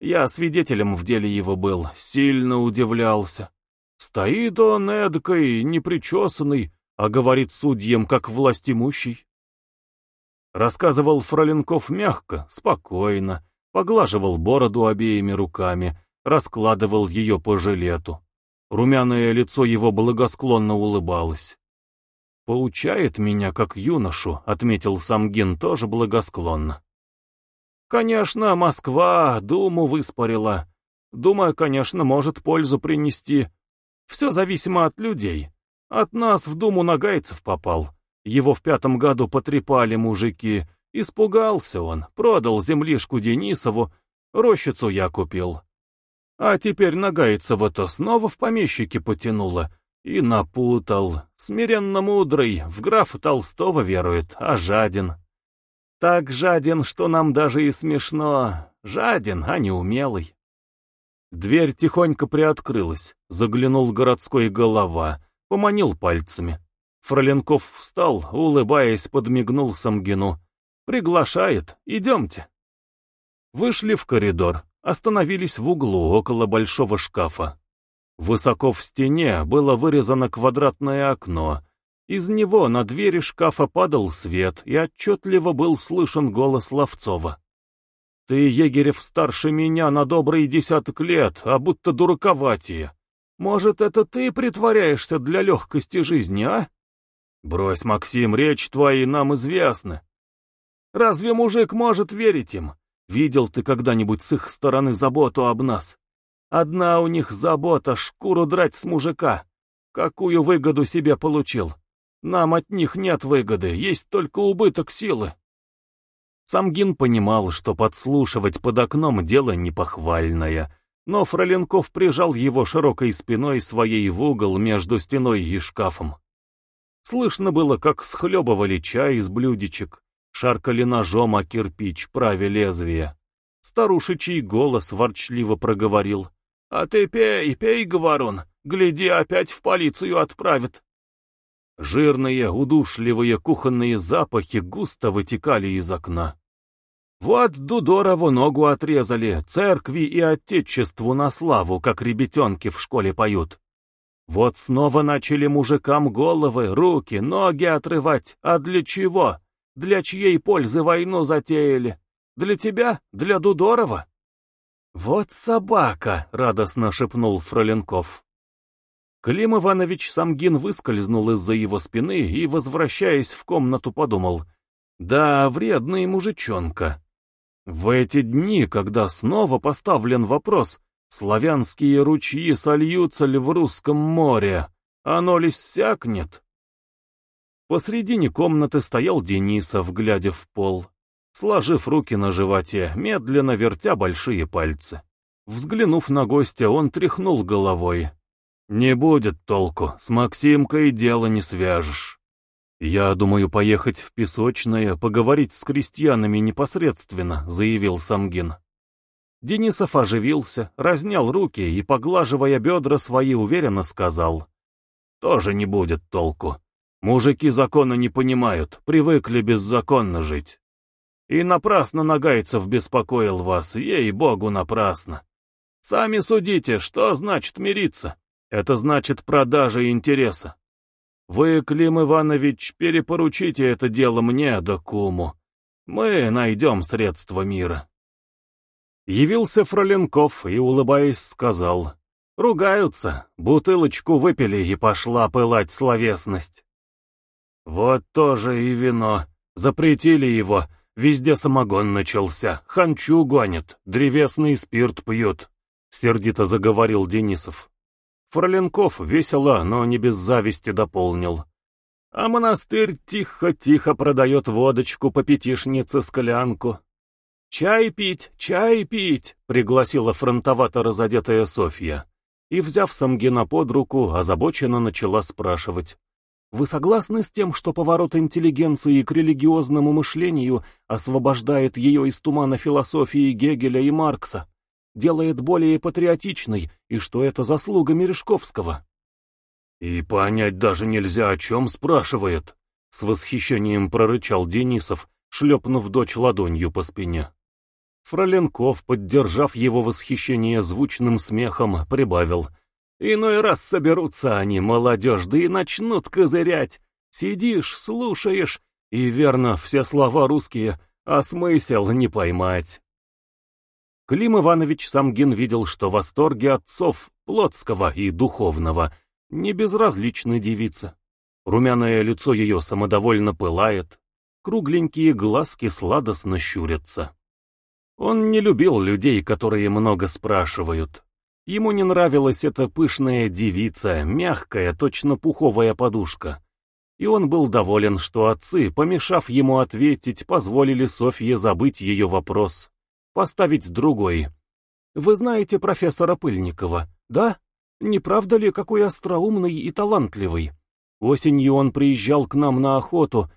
Я свидетелем в деле его был, сильно удивлялся. Стоит он эдакой, непричесанный, а говорит судьям, как властимущий. Рассказывал Фроленков мягко, спокойно, поглаживал бороду обеими руками, раскладывал ее по жилету. Румяное лицо его благосклонно улыбалось. «Поучает меня, как юношу», — отметил Самгин тоже благосклонно. «Конечно, Москва Думу выспорила. Дума, конечно, может пользу принести. Все зависимо от людей. От нас в Думу Нагайцев попал. Его в пятом году потрепали мужики. Испугался он, продал землишку Денисову, рощицу я купил. А теперь Нагайцева-то снова в помещики потянула. И напутал. Смиренно мудрый, в графа Толстого верует, а жаден. Так жаден, что нам даже и смешно. Жаден, а не умелый. Дверь тихонько приоткрылась. Заглянул городской голова, поманил пальцами. Фроленков встал, улыбаясь, подмигнул Самгину. «Приглашает, идемте». Вышли в коридор, остановились в углу около большого шкафа. Высоко в стене было вырезано квадратное окно. Из него на двери шкафа падал свет, и отчетливо был слышен голос Ловцова. «Ты, Егерев, старше меня на добрый десяток лет, а будто дураковатие. Может, это ты притворяешься для легкости жизни, а?» «Брось, Максим, речь твои нам известны. Разве мужик может верить им? Видел ты когда-нибудь с их стороны заботу об нас? Одна у них забота — шкуру драть с мужика. Какую выгоду себе получил? Нам от них нет выгоды, есть только убыток силы». Самгин понимал, что подслушивать под окном дело непохвальное, но Фроленков прижал его широкой спиной своей в угол между стеной и шкафом. Слышно было, как схлебывали чай из блюдечек, шаркали ножом о кирпич, праве лезвия. Старушечий голос ворчливо проговорил. «А ты пей, пей, говорун, гляди, опять в полицию отправят». Жирные, удушливые кухонные запахи густо вытекали из окна. Вот Дудорову ногу отрезали, церкви и отечеству на славу, как ребятенки в школе поют. Вот снова начали мужикам головы, руки, ноги отрывать. А для чего? Для чьей пользы войну затеяли? Для тебя? Для Дудорова? «Вот собака!» — радостно шепнул Фроленков. Клим Иванович Самгин выскользнул из-за его спины и, возвращаясь в комнату, подумал. «Да, вредный мужичонка. В эти дни, когда снова поставлен вопрос, Славянские ручьи сольются ли в русском море? Оно ли сякнет? Посредине комнаты стоял Денисов, глядя в пол, сложив руки на животе, медленно вертя большие пальцы. Взглянув на гостя, он тряхнул головой. «Не будет толку, с Максимкой дело не свяжешь. Я думаю поехать в Песочное, поговорить с крестьянами непосредственно», — заявил Самгин. Денисов оживился, разнял руки и, поглаживая бедра свои, уверенно сказал. «Тоже не будет толку. Мужики закона не понимают, привыкли беззаконно жить. И напрасно Нагайцев беспокоил вас, ей-богу, напрасно. Сами судите, что значит мириться? Это значит продажа интереса. Вы, Клим Иванович, перепоручите это дело мне да куму. Мы найдем средства мира. Явился Фроленков и, улыбаясь, сказал. Ругаются, бутылочку выпили и пошла пылать словесность. Вот тоже и вино. Запретили его, везде самогон начался, ханчу гонят, древесный спирт пьют. Сердито заговорил Денисов. Фроленков весело, но не без зависти дополнил. А монастырь тихо-тихо продает водочку по пятишнице склянку. «Чай пить, чай пить!» — пригласила фронтовато разодетая Софья. И, взяв Самгина под руку, озабоченно начала спрашивать. «Вы согласны с тем, что поворот интеллигенции к религиозному мышлению освобождает ее из тумана философии Гегеля и Маркса, делает более патриотичной, и что это заслуга Мережковского?» «И понять даже нельзя, о чем спрашивает», — с восхищением прорычал Денисов, шлепнув дочь ладонью по спине. Фроленков, поддержав его восхищение звучным смехом, прибавил. «Иной раз соберутся они, молодежь, да и начнут козырять. Сидишь, слушаешь, и верно, все слова русские, а смысл не поймать». Клим Иванович Самгин видел, что восторги отцов, плотского и духовного, не безразличны девице. Румяное лицо ее самодовольно пылает, кругленькие глазки сладостно щурятся. Он не любил людей, которые много спрашивают. Ему не нравилась эта пышная девица, мягкая, точно пуховая подушка. И он был доволен, что отцы, помешав ему ответить, позволили Софье забыть ее вопрос, поставить другой. «Вы знаете профессора Пыльникова, да? Не правда ли, какой остроумный и талантливый? Осенью он приезжал к нам на охоту.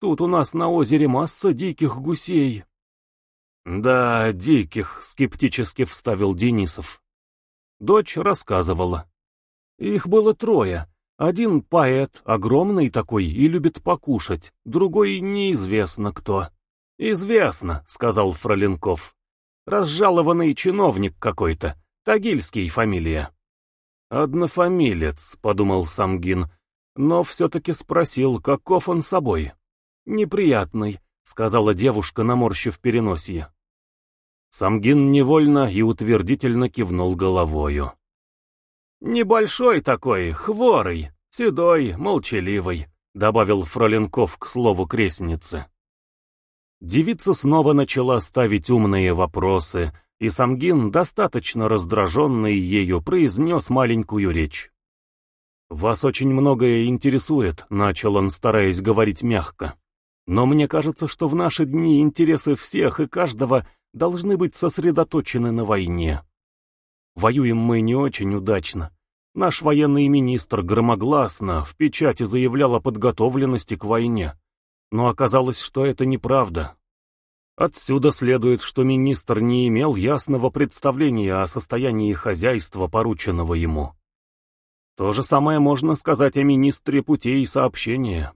Тут у нас на озере масса диких гусей». «Да, диких», — скептически вставил Денисов. Дочь рассказывала. Их было трое. Один поэт, огромный такой, и любит покушать, другой неизвестно кто. «Известно», — сказал Фроленков. «Разжалованный чиновник какой-то, Тагильский фамилия». «Однофамилец», — подумал Самгин, но все-таки спросил, каков он собой. «Неприятный», — сказала девушка, наморщив переносье. Самгин невольно и утвердительно кивнул головою. «Небольшой такой, хворый, седой, молчаливый», — добавил Фроленков к слову крестницы. Девица снова начала ставить умные вопросы, и Самгин, достаточно раздраженный ею, произнес маленькую речь. «Вас очень многое интересует», — начал он, стараясь говорить мягко. «Но мне кажется, что в наши дни интересы всех и каждого должны быть сосредоточены на войне. Воюем мы не очень удачно. Наш военный министр громогласно в печати заявлял о подготовленности к войне. Но оказалось, что это неправда. Отсюда следует, что министр не имел ясного представления о состоянии хозяйства, порученного ему. То же самое можно сказать о министре путей сообщения.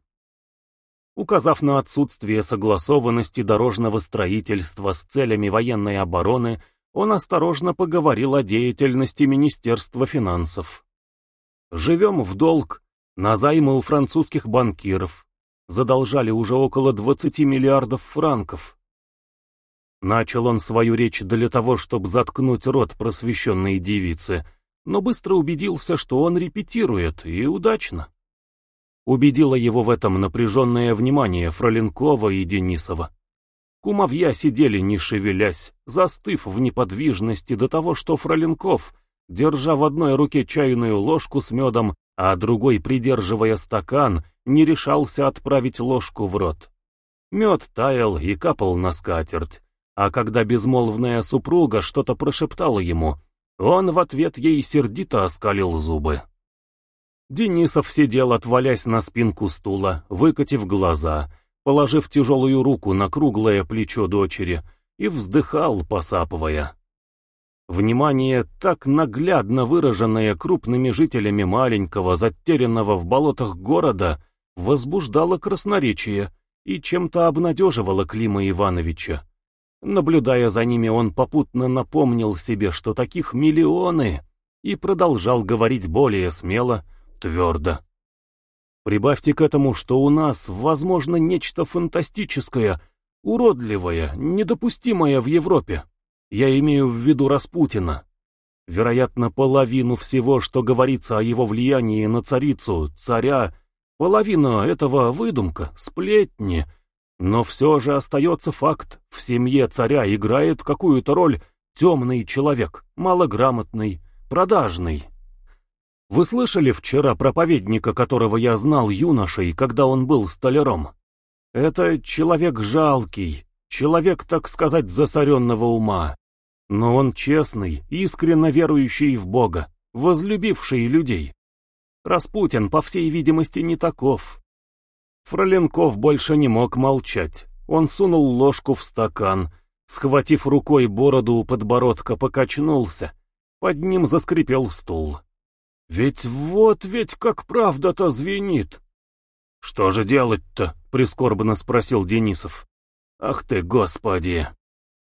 Указав на отсутствие согласованности дорожного строительства с целями военной обороны, он осторожно поговорил о деятельности Министерства финансов. «Живем в долг, на займы у французских банкиров. Задолжали уже около 20 миллиардов франков». Начал он свою речь для того, чтобы заткнуть рот просвещенной девице, но быстро убедился, что он репетирует, и удачно. Убедило его в этом напряженное внимание Фроленкова и Денисова. Кумовья сидели не шевелясь, застыв в неподвижности до того, что Фроленков, держа в одной руке чайную ложку с медом, а другой, придерживая стакан, не решался отправить ложку в рот. Мед таял и капал на скатерть, а когда безмолвная супруга что-то прошептала ему, он в ответ ей сердито оскалил зубы. Денисов сидел, отвалясь на спинку стула, выкатив глаза, положив тяжелую руку на круглое плечо дочери, и вздыхал, посапывая. Внимание, так наглядно выраженное крупными жителями маленького, затерянного в болотах города, возбуждало красноречие и чем-то обнадеживало Клима Ивановича. Наблюдая за ними, он попутно напомнил себе, что таких миллионы, и продолжал говорить более смело, твердо. Прибавьте к этому, что у нас, возможно, нечто фантастическое, уродливое, недопустимое в Европе. Я имею в виду Распутина. Вероятно, половину всего, что говорится о его влиянии на царицу, царя, половина этого выдумка, сплетни, но все же остается факт, в семье царя играет какую-то роль темный человек, малограмотный, продажный. Вы слышали вчера проповедника, которого я знал юношей, когда он был столяром? Это человек жалкий, человек, так сказать, засоренного ума. Но он честный, искренне верующий в Бога, возлюбивший людей. Распутин, по всей видимости, не таков. Фроленков больше не мог молчать. Он сунул ложку в стакан, схватив рукой бороду у подбородка, покачнулся. Под ним заскрипел стул. «Ведь вот ведь как правда-то звенит!» «Что же делать-то?» — прискорбно спросил Денисов. «Ах ты, господи!»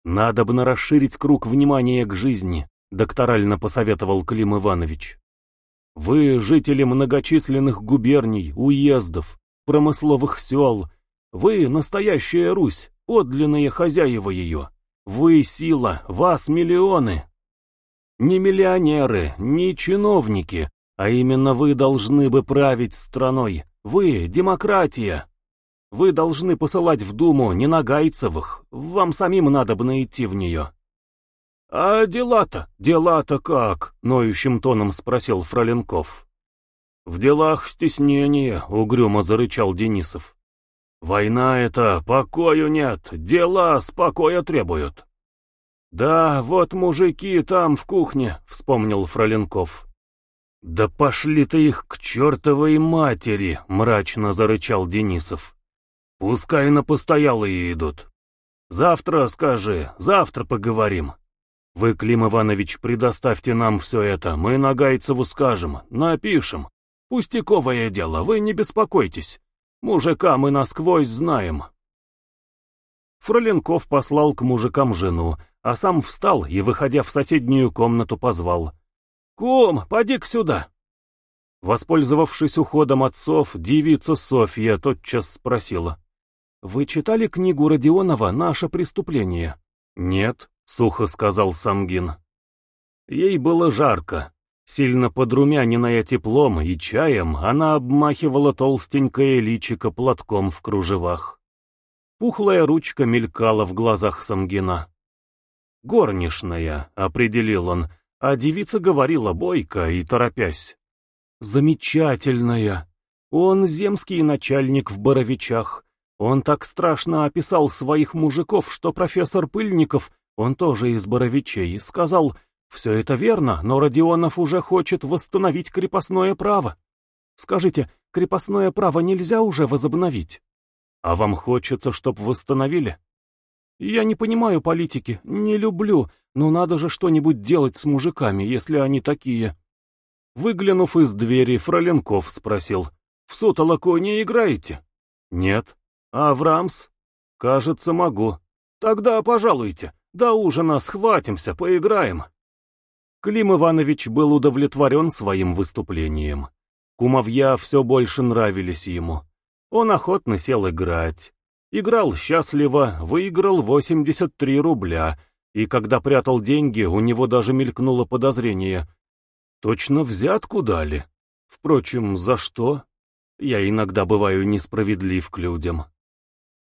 «Надо бы расширить круг внимания к жизни», — докторально посоветовал Клим Иванович. «Вы жители многочисленных губерний, уездов, промысловых сел. Вы настоящая Русь, подлинные хозяева ее. Вы сила, вас миллионы. Не миллионеры, не чиновники, а именно вы должны бы править страной. Вы — демократия. Вы должны посылать в Думу не Нагайцевых, вам самим надо бы найти в нее. — А дела-то, дела-то как? — ноющим тоном спросил Фроленков. — В делах стеснение, — угрюмо зарычал Денисов. — Война это, покою нет, дела спокоя требуют. — Да, вот мужики там в кухне, — вспомнил Фроленков. — Да пошли ты их к чертовой матери, — мрачно зарычал Денисов. Пускай на постоялые идут. Завтра скажи, завтра поговорим. Вы, Клим Иванович, предоставьте нам все это, мы Нагайцеву скажем, напишем. Пустяковое дело, вы не беспокойтесь. Мужика мы насквозь знаем. Фроленков послал к мужикам жену, а сам встал и, выходя в соседнюю комнату, позвал. «Кум, поди-ка сюда!» Воспользовавшись уходом отцов, девица Софья тотчас спросила. «Вы читали книгу Родионова «Наше преступление»?» «Нет», — сухо сказал Самгин. Ей было жарко. Сильно подрумяненная теплом и чаем, она обмахивала толстенькое личико платком в кружевах. Пухлая ручка мелькала в глазах Самгина. «Горничная», — определил он, а девица говорила бойко и торопясь. «Замечательная! Он земский начальник в Боровичах, он так страшно описал своих мужиков, что профессор Пыльников, он тоже из Боровичей, сказал, все это верно, но Родионов уже хочет восстановить крепостное право. Скажите, крепостное право нельзя уже возобновить? А вам хочется, чтоб восстановили? Я не понимаю политики, не люблю, но надо же что-нибудь делать с мужиками, если они такие. Выглянув из двери, Фроленков спросил, «В сутолоку не играете?» «Нет». А в Рамс? Кажется, могу. Тогда пожалуйте, до ужина схватимся, поиграем. Клим Иванович был удовлетворен своим выступлением. Кумовья все больше нравились ему. Он охотно сел играть. Играл счастливо, выиграл 83 рубля, и когда прятал деньги, у него даже мелькнуло подозрение. Точно взятку дали. Впрочем, за что? Я иногда бываю несправедлив к людям.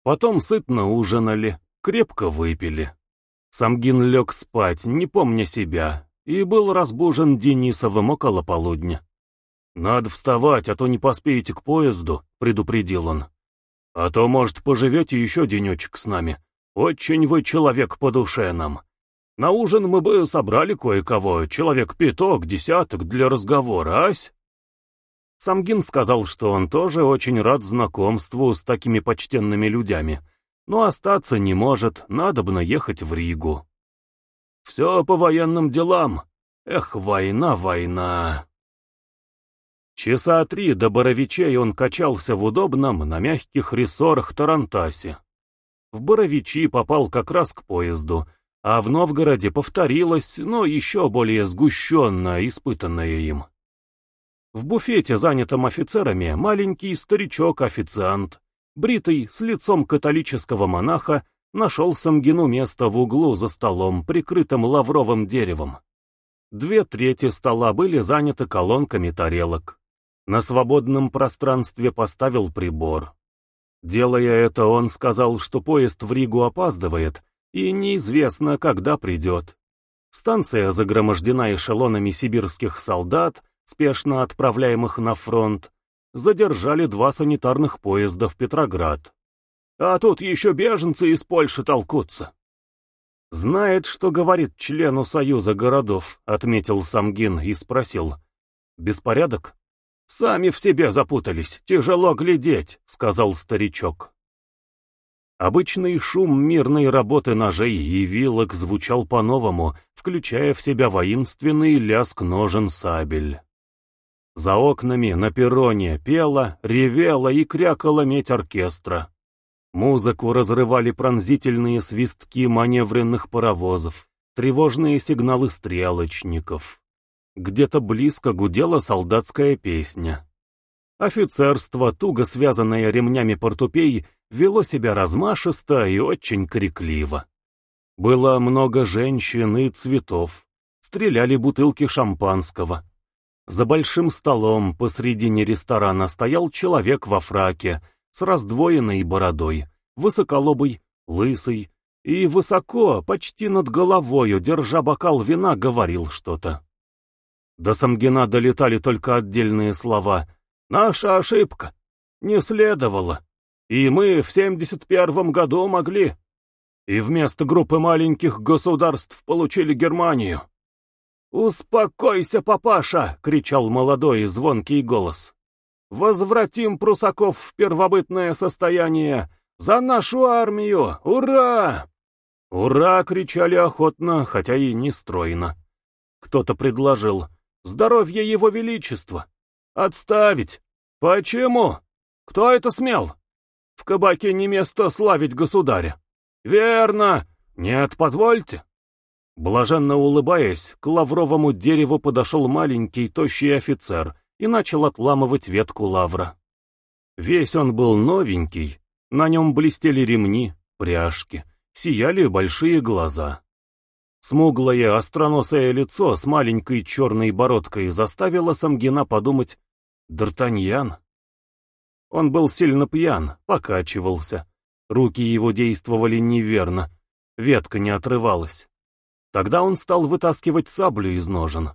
Потом сытно ужинали, крепко выпили. Самгин лег спать, не помня себя, и был разбужен Денисовым около полудня. «Надо вставать, а то не поспеете к поезду», — предупредил он. «А то, может, поживете еще денечек с нами. Очень вы человек по душе нам. На ужин мы бы собрали кое-кого, человек пяток, десяток для разговора, ась?» Самгин сказал, что он тоже очень рад знакомству с такими почтенными людьми, но остаться не может, надобно ехать в Ригу. Все по военным делам. Эх, война, война. Часа три до Боровичей он качался в удобном, на мягких рессорах Тарантасе. В Боровичи попал как раз к поезду, а в Новгороде повторилось, но еще более сгущенно, испытанное им. В буфете, занятом офицерами, маленький старичок-официант, бритый, с лицом католического монаха, нашел Самгину место в углу за столом, прикрытым лавровым деревом. Две трети стола были заняты колонками тарелок. На свободном пространстве поставил прибор. Делая это, он сказал, что поезд в Ригу опаздывает, и неизвестно, когда придет. Станция загромождена эшелонами сибирских солдат, спешно отправляемых на фронт. Задержали два санитарных поезда в Петроград. А тут еще беженцы из Польши толкутся. «Знает, что говорит члену Союза городов», — отметил Самгин и спросил. «Беспорядок?» «Сами в себе запутались, тяжело глядеть», — сказал старичок. Обычный шум мирной работы ножей и вилок звучал по-новому, включая в себя воинственный лязг ножен сабель. За окнами на перроне пела, ревела и крякала медь оркестра. Музыку разрывали пронзительные свистки маневренных паровозов, тревожные сигналы стрелочников. Где-то близко гудела солдатская песня. Офицерство, туго связанное ремнями портупей, вело себя размашисто и очень крикливо. Было много женщин и цветов. Стреляли бутылки шампанского. За большим столом посредине ресторана стоял человек во фраке, с раздвоенной бородой, высоколобый, лысый, и высоко, почти над головою, держа бокал вина, говорил что-то. До Самгина долетали только отдельные слова. «Наша ошибка! Не следовало! И мы в 71 году могли! И вместо группы маленьких государств получили Германию!» «Успокойся, папаша!» — кричал молодой и звонкий голос. Возвратим прусаков в первобытное состояние! За нашу армию! Ура!» «Ура!» — кричали охотно, хотя и не стройно. Кто-то предложил «Здоровье его величества!» «Отставить! Почему? Кто это смел? В кабаке не место славить государя!» «Верно! Нет, позвольте!» Блаженно улыбаясь, к лавровому дереву подошел маленький, тощий офицер и начал отламывать ветку лавра. Весь он был новенький, на нем блестели ремни, пряжки, сияли большие глаза. Смуглое остроносое лицо с маленькой черной бородкой заставило Самгина подумать «Д'Артаньян». Он был сильно пьян, покачивался. Руки его действовали неверно, ветка не отрывалась. Тогда он стал вытаскивать саблю из ножен.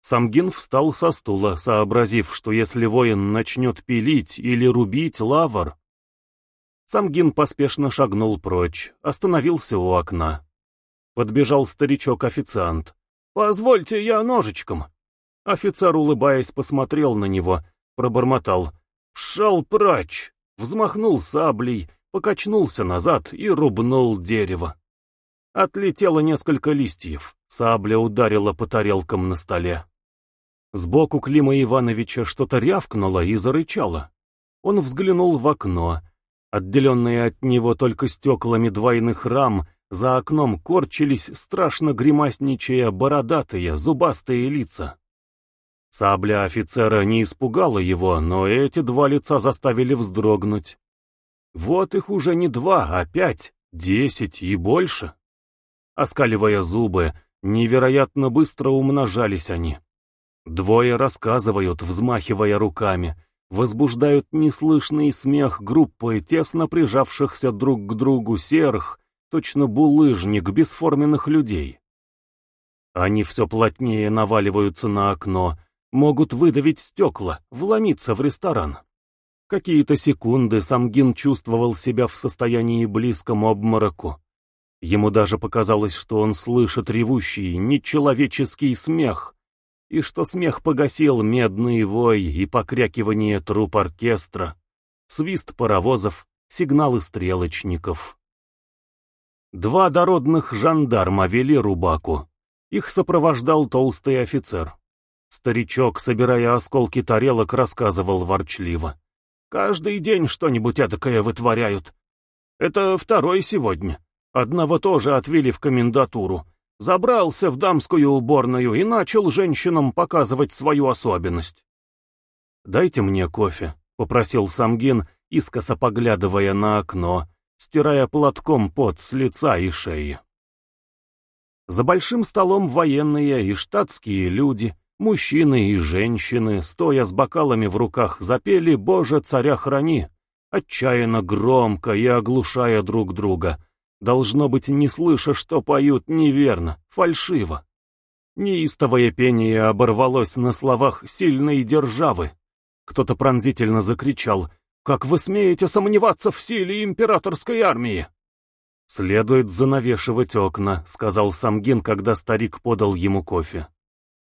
Самгин встал со стула, сообразив, что если воин начнет пилить или рубить лавр... Самгин поспешно шагнул прочь, остановился у окна. Подбежал старичок-официант. «Позвольте, я ножичком». Офицер, улыбаясь, посмотрел на него, пробормотал. «Шел прочь!» Взмахнул саблей, покачнулся назад и рубнул дерево. Отлетело несколько листьев, сабля ударила по тарелкам на столе. Сбоку Клима Ивановича что-то рявкнуло и зарычало. Он взглянул в окно. Отделенные от него только стеклами двойных рам, за окном корчились страшно гримасничая бородатые, зубастые лица. Сабля офицера не испугала его, но эти два лица заставили вздрогнуть. Вот их уже не два, а пять, десять и больше. Оскаливая зубы, невероятно быстро умножались они. Двое рассказывают, взмахивая руками, возбуждают неслышный смех группы тесно прижавшихся друг к другу серых, точно булыжник бесформенных людей. Они все плотнее наваливаются на окно, могут выдавить стекла, вломиться в ресторан. Какие-то секунды Самгин чувствовал себя в состоянии близком обмороку. Ему даже показалось, что он слышит ревущий, нечеловеческий смех, и что смех погасил медный вой и покрякивание труп оркестра, свист паровозов, сигналы стрелочников. Два дородных жандарма вели рубаку. Их сопровождал толстый офицер. Старичок, собирая осколки тарелок, рассказывал ворчливо. «Каждый день что-нибудь эдакое вытворяют. Это второй сегодня. Одного тоже отвели в комендатуру. Забрался в дамскую уборную и начал женщинам показывать свою особенность. «Дайте мне кофе», — попросил Самгин, искоса поглядывая на окно, стирая платком пот с лица и шеи. За большим столом военные и штатские люди, мужчины и женщины, стоя с бокалами в руках, запели «Боже, царя храни», отчаянно громко и оглушая друг друга — Должно быть, не слыша, что поют неверно, фальшиво. Неистовое пение оборвалось на словах сильной державы. Кто-то пронзительно закричал «Как вы смеете сомневаться в силе императорской армии?» «Следует занавешивать окна», — сказал Самгин, когда старик подал ему кофе.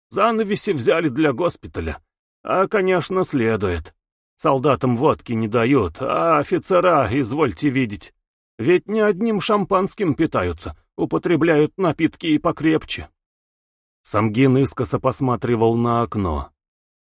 «Занавеси взяли для госпиталя. А, конечно, следует. Солдатам водки не дают, а офицера, извольте видеть, ведь не одним шампанским питаются, употребляют напитки и покрепче. Самгин искоса посматривал на окно.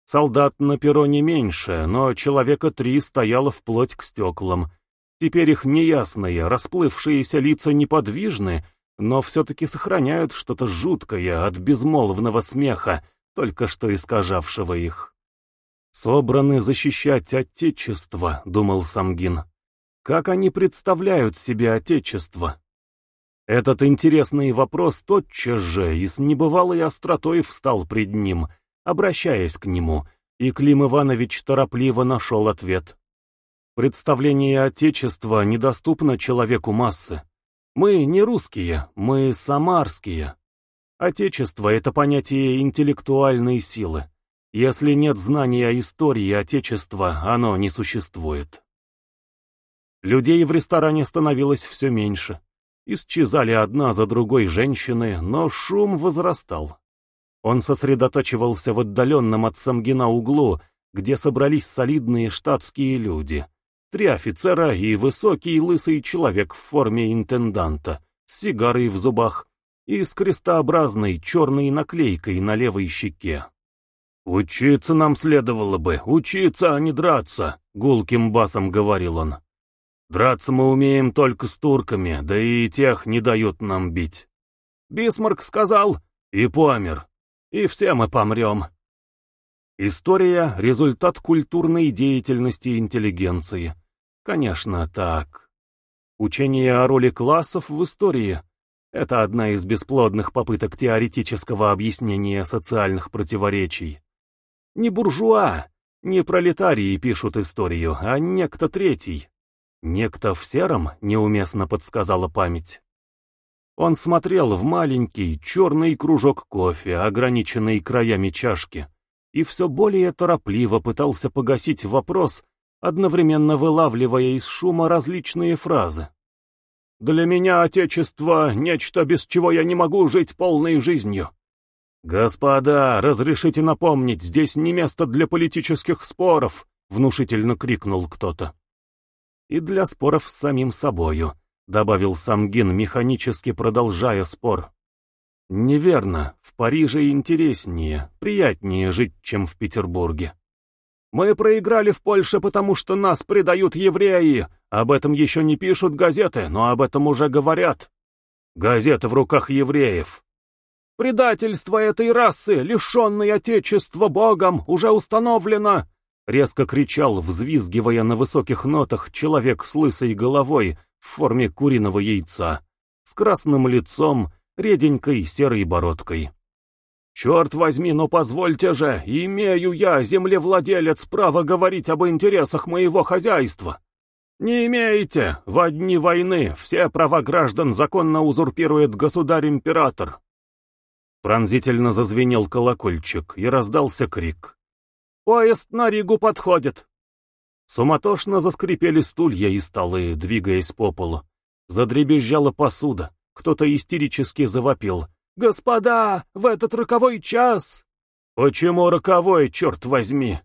Солдат на перроне меньше, но человека три стояло вплоть к стеклам. Теперь их неясные, расплывшиеся лица неподвижны, но все-таки сохраняют что-то жуткое от безмолвного смеха, только что искажавшего их. «Собраны защищать Отечество», — думал Самгин. Как они представляют себе Отечество? Этот интересный вопрос тотчас же и с небывалой остротой встал пред ним, обращаясь к нему, и Клим Иванович торопливо нашел ответ. Представление Отечества недоступно человеку массы. Мы не русские, мы самарские. Отечество — это понятие интеллектуальной силы. Если нет знания истории Отечества, оно не существует. Людей в ресторане становилось все меньше. Исчезали одна за другой женщины, но шум возрастал. Он сосредотачивался в отдаленном от Самгина углу, где собрались солидные штатские люди. Три офицера и высокий лысый человек в форме интенданта, с сигарой в зубах и с крестообразной черной наклейкой на левой щеке. «Учиться нам следовало бы, учиться, а не драться», — гулким басом говорил он. Драться мы умеем только с турками, да и тех не дают нам бить. Бисмарк сказал, и помер, и все мы помрем. История — результат культурной деятельности интеллигенции. Конечно, так. Учение о роли классов в истории — это одна из бесплодных попыток теоретического объяснения социальных противоречий. Не буржуа, не пролетарии пишут историю, а некто третий. Некто в сером неуместно подсказала память. Он смотрел в маленький черный кружок кофе, ограниченный краями чашки, и все более торопливо пытался погасить вопрос, одновременно вылавливая из шума различные фразы. «Для меня Отечество — нечто, без чего я не могу жить полной жизнью». «Господа, разрешите напомнить, здесь не место для политических споров», — внушительно крикнул кто-то и для споров с самим собою», — добавил Самгин, механически продолжая спор. «Неверно, в Париже интереснее, приятнее жить, чем в Петербурге. Мы проиграли в Польше, потому что нас предают евреи. Об этом еще не пишут газеты, но об этом уже говорят. Газеты в руках евреев. Предательство этой расы, лишенной Отечества Богом, уже установлено. Резко кричал, взвизгивая на высоких нотах, человек с лысой головой в форме куриного яйца, с красным лицом, реденькой серой бородкой. «Черт возьми, но позвольте же, имею я, землевладелец, право говорить об интересах моего хозяйства!» «Не имеете! В дни войны все права граждан законно узурпирует государь-император!» Пронзительно зазвенел колокольчик, и раздался крик. Поезд на Ригу подходит. Суматошно заскрипели стулья и столы, двигаясь по полу. Задребезжала посуда. Кто-то истерически завопил. «Господа, в этот роковой час!» «Почему роковой, черт возьми?»